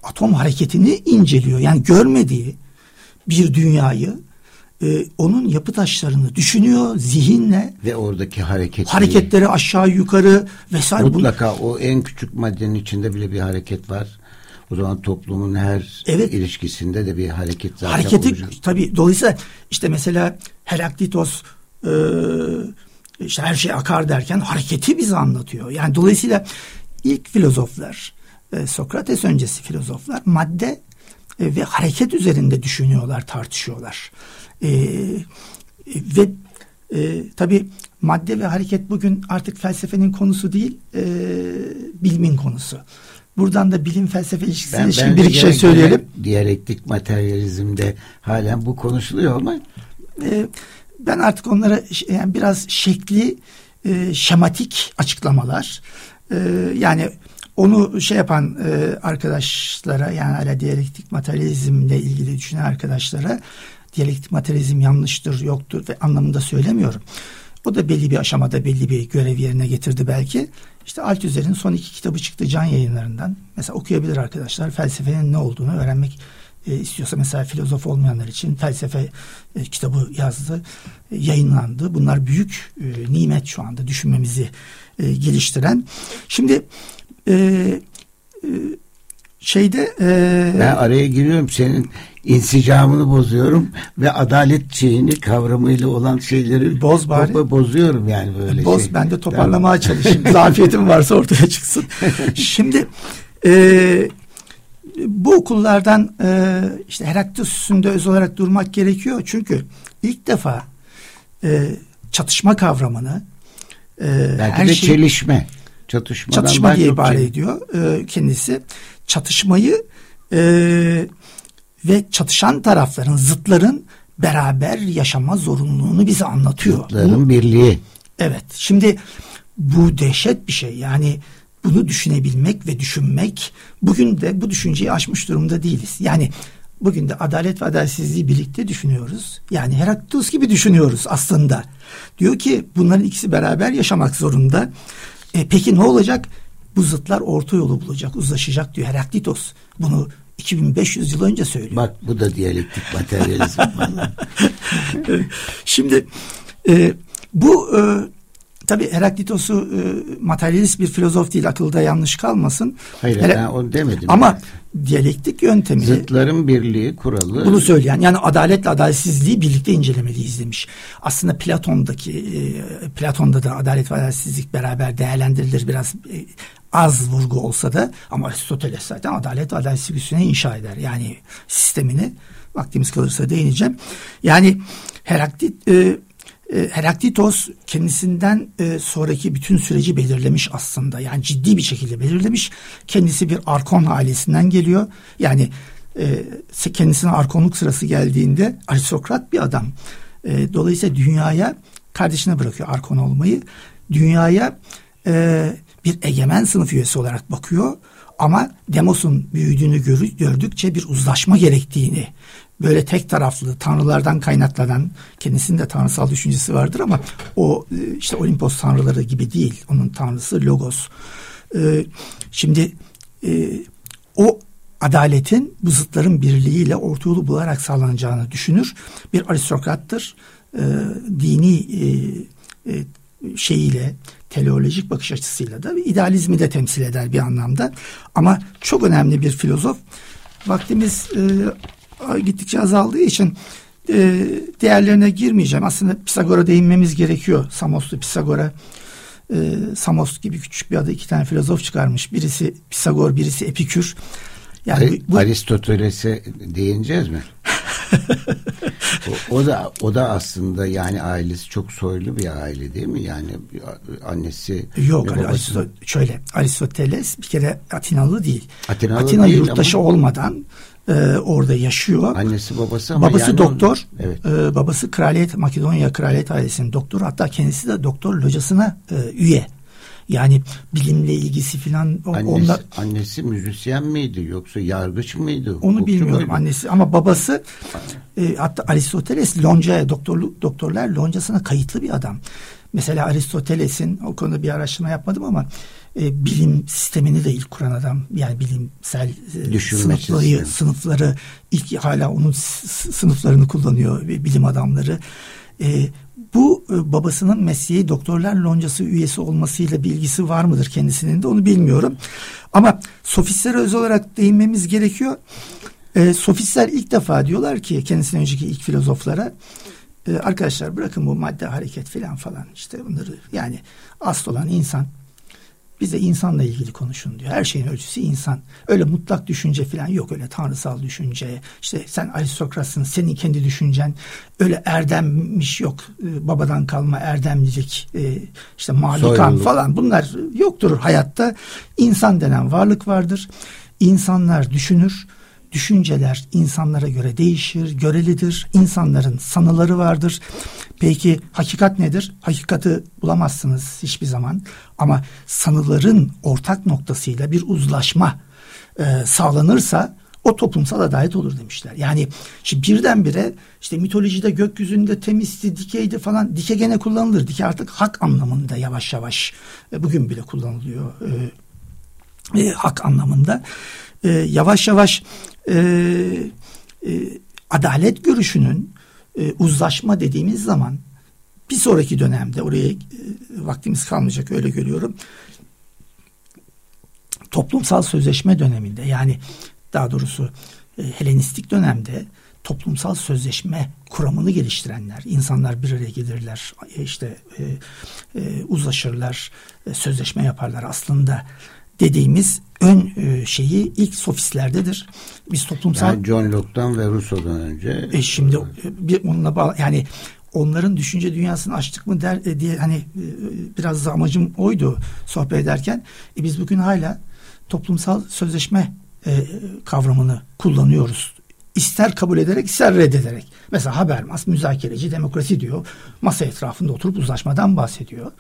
Atom hareketini inceliyor. Yani görmediği bir dünyayı e, onun yapı taşlarını düşünüyor zihinle ve oradaki hareketleri hareketleri aşağı yukarı vesaire mutlaka o en küçük maddenin içinde bile bir hareket var. O zaman toplumun her evet. ilişkisinde de bir hareket zaten Hareketi olacak. tabii dolayısıyla işte mesela Heraklitos e, işte her şey akar derken hareketi bize anlatıyor. Yani dolayısıyla ilk filozoflar e, Sokrates öncesi filozoflar madde e, ve hareket üzerinde düşünüyorlar, tartışıyorlar. E, ve e, tabii madde ve hareket bugün artık felsefenin konusu değil, e, bilimin konusu. Buradan da bilim felsefe ilişkisine ben, ilişkin bir iki şey söyleyelim. Diyalektik materyalizmde halen bu konuşuluyor? E, ben artık onlara yani biraz şekli e, şematik açıklamalar e, yani onu şey yapan e, arkadaşlara yani hala diyalektik materyalizmle ilgili düşünen arkadaşlara diyalektik materyalizm yanlıştır, yoktur ve anlamında söylemiyorum. O da belli bir aşamada belli bir görev yerine getirdi belki. İşte Althusser'in son iki kitabı çıktı can yayınlarından. Mesela okuyabilir arkadaşlar. Felsefenin ne olduğunu öğrenmek e, istiyorsa mesela filozof olmayanlar için felsefe e, kitabı yazdı, e, yayınlandı. Bunlar büyük e, nimet şu anda düşünmemizi e, geliştiren. Şimdi e, e, şeyde e, ben araya giriyorum senin insicamını bozuyorum ve adalet şeyini kavramıyla olan şeyleri boz bari. bozuyorum yani böyle boz şey. ben de toparlamaya tamam. çalışayım zafiyetim varsa ortaya çıksın şimdi e, bu okullardan e, işte Heraklit üstünde öz olarak durmak gerekiyor çünkü ilk defa e, çatışma kavramını e, Belki her de şey, çelişme çatışmadan çatışma diye ibare şey. ediyor e, kendisi çatışmayı e, ve çatışan tarafların zıtların beraber yaşama zorunluluğunu bize anlatıyor. Zıtların bu, birliği. Evet şimdi bu dehşet bir şey yani bunu düşünebilmek ve düşünmek bugün de bu düşünceyi aşmış durumda değiliz. Yani bugün de adalet ve adaletsizliği birlikte düşünüyoruz. Yani Heraklitus gibi düşünüyoruz aslında. Diyor ki bunların ikisi beraber yaşamak zorunda. E, peki ne olacak? Bu zıtlar orta yolu bulacak, uzlaşacak diyor Heraklitos. Bunu 2500 yıl önce söylüyor. Bak bu da diyalektik materyalizm. Şimdi e, bu e, Tabi Heraklitos'u e, materyalist bir filozof değil akılda yanlış kalmasın. Hayır Her- ben onu demedim. Ama yani. diyalektik yöntemi. Zıtların birliği kuralı. Bunu söyleyen yani adaletle adaletsizliği birlikte incelemeliyiz demiş. Aslında Platon'daki e, Platon'da da adalet ve adaletsizlik beraber değerlendirilir biraz e, az vurgu olsa da ama Aristoteles zaten adalet ve adaletsizlik üstüne inşa eder. Yani sistemini vaktimiz kalırsa değineceğim. Yani Heraklit e, e, Heraklitos kendisinden e, sonraki bütün süreci belirlemiş aslında. Yani ciddi bir şekilde belirlemiş. Kendisi bir arkon ailesinden geliyor. Yani e, kendisine arkonluk sırası geldiğinde aristokrat bir adam. E, dolayısıyla dünyaya kardeşine bırakıyor arkon olmayı. Dünyaya bir egemen sınıf üyesi olarak bakıyor. Ama Demos'un büyüdüğünü gördükçe bir uzlaşma gerektiğini böyle tek taraflı tanrılardan kaynaklanan kendisinin de tanrısal düşüncesi vardır ama o e, işte Olimpos tanrıları gibi değil. Onun tanrısı Logos. Ee, şimdi e, o adaletin bu zıtların birliğiyle orta yolu bularak sağlanacağını düşünür. Bir aristokrattır. Dini e, e, şeyiyle teleolojik bakış açısıyla da idealizmi de temsil eder bir anlamda. Ama çok önemli bir filozof. Vaktimiz e, gittikçe azaldığı için e, değerlerine girmeyeceğim. Aslında Pisagor'a değinmemiz gerekiyor. Samoslu Pisagor'a. E, Samos gibi küçük bir adı iki tane filozof çıkarmış. Birisi Pisagor, birisi Epikür. Yani bu, Aristoteles'e değineceğiz mi? o, o da o da aslında yani ailesi çok soylu bir aile değil mi? Yani annesi Yok hani Aristot şöyle Aristoteles bir kere Atinalı değil. Atinalı Atina değil yurttaşı ama... olmadan e, orada yaşıyor. Annesi babası ama babası yani doktor. Onu, evet. E, babası Kraliyet Makedonya Kraliyet ailesinin doktoru. Hatta kendisi de doktor locasına e, üye. Yani bilimle ilgisi filan annesi, onlar annesi müzisyen miydi yoksa yargıç mıydı? Onu bilmiyorum muydu? annesi ama babası e, hatta Aristoteles loncaya doktorluk doktorlar loncasına kayıtlı bir adam. Mesela Aristoteles'in o konuda bir araştırma yapmadım ama e, bilim sistemini de ilk kuran adam yani bilimsel e, sınıfları, sınıfları ilk hala onun sınıflarını kullanıyor bilim adamları. E, bu e, babasının mesleği doktorlar loncası üyesi olmasıyla bilgisi var mıdır kendisinin de onu bilmiyorum. Ama sofistlere öz olarak değinmemiz gerekiyor. E, sofistler ilk defa diyorlar ki kendisinden önceki ilk filozoflara e, arkadaşlar bırakın bu madde hareket filan falan işte bunları yani asıl olan insan bize insanla ilgili konuşun diyor. Her şeyin ölçüsü insan. Öyle mutlak düşünce falan yok. Öyle tanrısal düşünce. İşte sen aristokratsın. Senin kendi düşüncen. Öyle erdemmiş yok. Ee, babadan kalma erdemlilik. E, işte malukan falan. Bunlar yoktur hayatta. İnsan denen varlık vardır. İnsanlar düşünür düşünceler insanlara göre değişir, görelidir. İnsanların sanıları vardır. Peki hakikat nedir? Hakikati bulamazsınız hiçbir zaman. Ama sanıların ortak noktasıyla bir uzlaşma e, sağlanırsa o toplumsal adalet olur demişler. Yani şimdi birdenbire işte mitolojide gökyüzünde temizdi, dikeydi falan. Dike gene kullanılır. Dike artık hak anlamında yavaş yavaş e, bugün bile kullanılıyor. E, e, hak anlamında. E, yavaş yavaş e, e, adalet görüşünün e, uzlaşma dediğimiz zaman bir sonraki dönemde oraya e, vaktimiz kalmayacak öyle görüyorum. Toplumsal sözleşme döneminde yani daha doğrusu e, Helenistik dönemde toplumsal sözleşme kuramını geliştirenler, insanlar bir araya gelirler, işte e, e, uzlaşırlar, e, sözleşme yaparlar aslında dediğimiz ön e, şeyi ilk sofistlerdedir. Biz toplumsal yani John Locke'dan ve Rousseau'dan önce e, şimdi e, bir onunla bağlı yani onların düşünce dünyasını açtık mı der e, diye hani biraz da amacım oydu sohbet ederken. E, biz bugün hala toplumsal sözleşme e, kavramını kullanıyoruz ister kabul ederek ister reddederek. Mesela Habermas müzakereci demokrasi diyor. Masa etrafında oturup uzlaşmadan bahsediyor.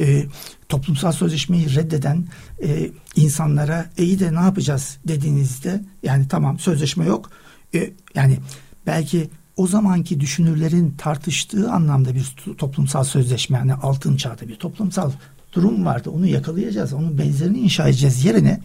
E, toplumsal sözleşmeyi reddeden e, insanlara iyi de ne yapacağız dediğinizde yani tamam sözleşme yok. E, yani belki o zamanki düşünürlerin tartıştığı anlamda bir toplumsal sözleşme yani altın çağda bir toplumsal durum vardı. Onu yakalayacağız. Onun benzerini inşa edeceğiz yerine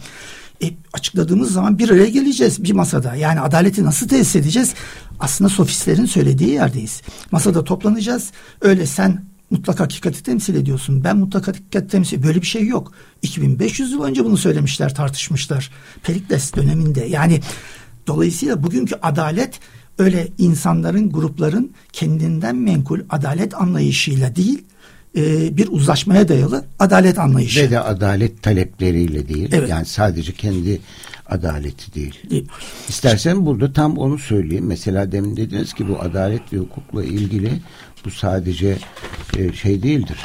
e, açıkladığımız zaman bir araya geleceğiz bir masada. Yani adaleti nasıl tesis edeceğiz? Aslında sofistlerin söylediği yerdeyiz. Masada toplanacağız. Öyle sen mutlak hakikati temsil ediyorsun. Ben mutlak hakikati temsil Böyle bir şey yok. 2500 yıl önce bunu söylemişler, tartışmışlar. Perikles döneminde. Yani dolayısıyla bugünkü adalet öyle insanların, grupların kendinden menkul adalet anlayışıyla değil, e, bir uzlaşmaya dayalı adalet anlayışı. Ve de adalet talepleriyle değil. Evet. Yani sadece kendi adaleti değil. değil. İstersen burada tam onu söyleyeyim. Mesela demin dediniz ki bu adalet ve hukukla ilgili bu sadece e, şey değildir.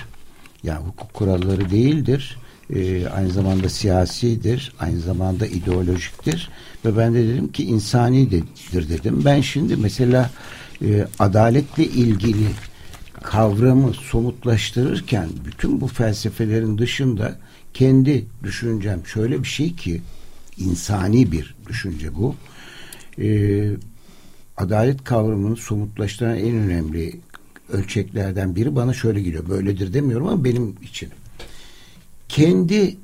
Yani hukuk kuralları değildir. E, aynı zamanda siyasidir. Aynı zamanda ideolojiktir. Ve ben de dedim ki insanidir dedim. Ben şimdi mesela e, adaletle ilgili kavramı somutlaştırırken bütün bu felsefelerin dışında kendi düşüncem şöyle bir şey ki insani bir düşünce bu. Ee, adalet kavramını somutlaştıran en önemli ölçeklerden biri bana şöyle geliyor. Böyledir demiyorum ama benim için. Kendi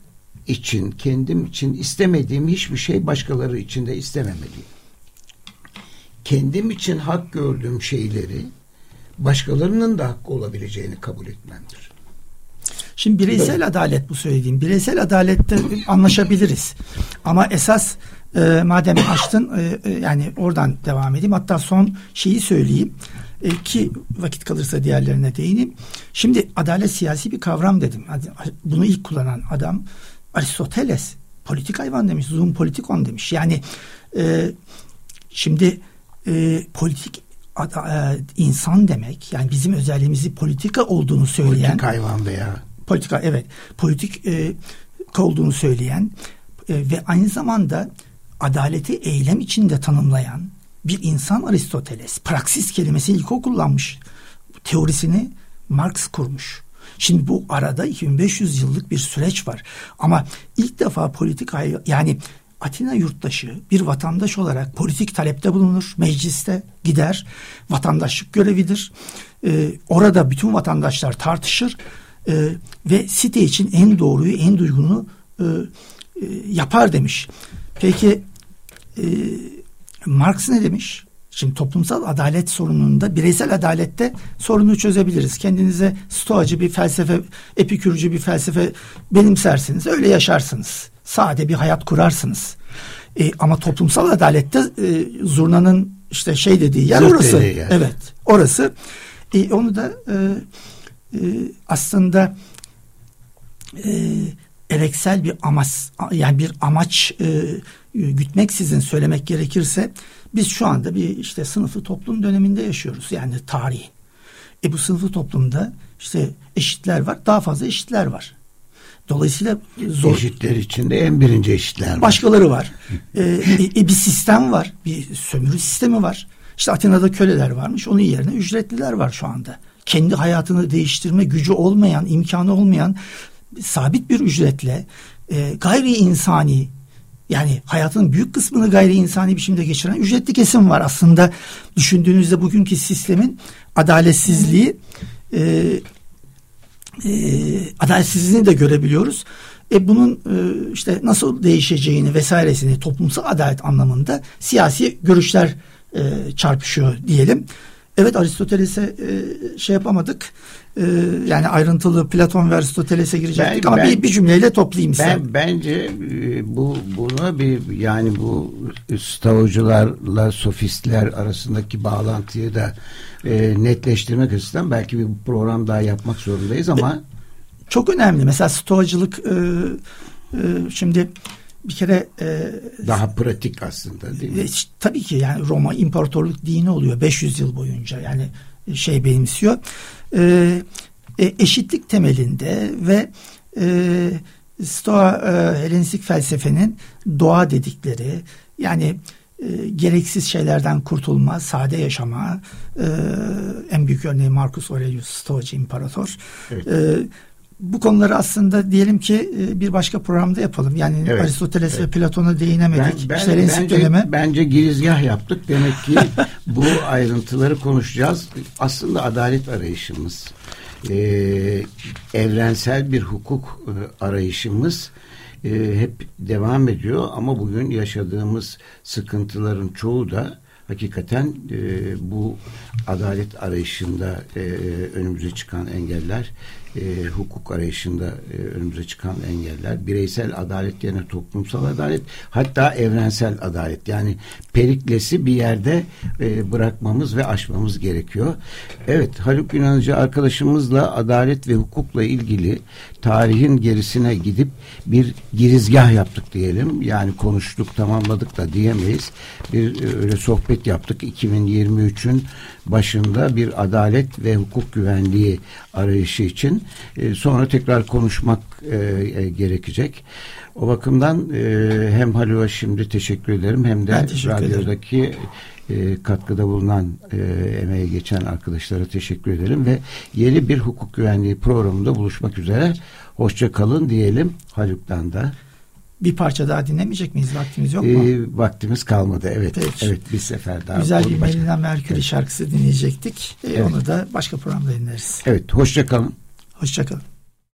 için, kendim için istemediğim hiçbir şey başkaları için de istememeliyim. Kendim için hak gördüğüm şeyleri başkalarının da hakkı olabileceğini kabul etmemdir. Şimdi bireysel Böyle. adalet bu söylediğim. Bireysel adalette anlaşabiliriz. Ama esas e, madem açtın e, e, yani oradan devam edeyim. Hatta son şeyi söyleyeyim e, ki vakit kalırsa diğerlerine değineyim. Şimdi adalet siyasi bir kavram dedim. Bunu ilk kullanan adam Aristoteles politik hayvan demiş. Zoom politikon demiş. Yani e, şimdi e, politik insan demek yani bizim özelliğimizi politika olduğunu söyleyen politik hayvan veya politika evet politik e, olduğunu söyleyen e, ve aynı zamanda adaleti eylem içinde tanımlayan bir insan Aristoteles. Praksis kelimesi ilk o kullanmış. Teorisini Marx kurmuş. Şimdi bu arada 2500 yıllık bir süreç var. Ama ilk defa politik yani Atina yurttaşı bir vatandaş olarak politik talepte bulunur, mecliste gider, vatandaşlık görevidir. Ee, orada bütün vatandaşlar tartışır e, ve site için en doğruyu, en duygunu e, e, yapar demiş. Peki e, Marx ne demiş? Şimdi toplumsal adalet sorununda bireysel adalette sorunu çözebiliriz. Kendinize stoacı bir felsefe, epikürcü bir felsefe benimsersiniz. Öyle yaşarsınız. Sade bir hayat kurarsınız. E, ama toplumsal adalette e, zurnanın işte şey dediği yer Zırt orası. Yer. Evet. Orası. E, onu da e, e, aslında e, ereksel bir amaç yani bir amaç e, gütmeksizin söylemek gerekirse biz şu anda bir işte sınıfı toplum döneminde yaşıyoruz. Yani tarihin. E bu sınıfı toplumda işte eşitler var. Daha fazla eşitler var. Dolayısıyla zor. Eşitler içinde en birinci eşitler var. Başkaları var. e, e, bir sistem var. Bir sömürü sistemi var. İşte Atina'da köleler varmış. Onun yerine ücretliler var şu anda. Kendi hayatını değiştirme gücü olmayan, imkanı olmayan sabit bir ücretle e, gayri insani yani hayatının büyük kısmını gayri insani biçimde geçiren ücretli kesim var. Aslında düşündüğünüzde bugünkü sistemin adaletsizliği e, e, adaletsizliğini de görebiliyoruz. E bunun e, işte nasıl değişeceğini vesairesini toplumsal adalet anlamında siyasi görüşler e, çarpışıyor diyelim. Evet Aristoteles'e e, şey yapamadık. E, yani ayrıntılı Platon ve Aristoteles'e girecektik ben, ama ben, bir, bir cümleyle toplayayım ben, size. Bence e, bu buna bir yani bu Stoacılarla sofistler arasındaki bağlantıyı da e, netleştirmek açısından belki bir program daha yapmak zorundayız ama e, çok önemli. Mesela Stoacılık e, e, şimdi bir kere e, daha pratik aslında değil mi? E, tabii ki yani Roma imparatorluk dini oluyor 500 yıl boyunca yani şey benimsiyor. E, e, eşitlik temelinde ve e, Stoa e, Helenistik felsefenin doğa dedikleri yani e, gereksiz şeylerden kurtulma, sade yaşama e, en büyük örneği Marcus Aurelius Stoacı imparator. Evet. E, bu konuları aslında diyelim ki e, bir başka programda yapalım. Yani evet, Aristoteles evet. ve Platon'a değinemedik. Ben, ben, işte bence, döneme. bence girizgah yaptık. Demek ki bu ayrıntıları konuşacağız. Aslında adalet arayışımız, e, evrensel bir hukuk e, arayışımız e, hep devam ediyor. Ama bugün yaşadığımız sıkıntıların çoğu da hakikaten e, bu adalet arayışında e, önümüze çıkan engeller e, hukuk arayışında e, önümüze çıkan engeller, bireysel adalet yerine toplumsal adalet, hatta evrensel adalet. Yani periklesi bir yerde e, bırakmamız ve aşmamız gerekiyor. Evet, Haluk Yunancı arkadaşımızla adalet ve hukukla ilgili tarihin gerisine gidip bir girizgah yaptık diyelim. Yani konuştuk, tamamladık da diyemeyiz. Bir e, öyle sohbet yaptık. 2023'ün başında bir adalet ve hukuk güvenliği arayışı için e, sonra tekrar konuşmak e, gerekecek. O bakımdan e, hem Halil'a şimdi teşekkür ederim hem de radyodaki e, katkıda bulunan e, emeğe geçen arkadaşlara teşekkür ederim ve yeni bir hukuk güvenliği programında buluşmak üzere. Hoşça kalın diyelim Haluk'tan da. Bir parça daha dinlemeyecek miyiz? Vaktimiz yok mu? E, vaktimiz kalmadı. Evet. Peki. Evet bir sefer daha. Güzel bir Melina Mercury evet. şarkısı dinleyecektik. E, evet. Onu da başka programda dinleriz. Evet. Hoşça kalın. Hoşça kalın.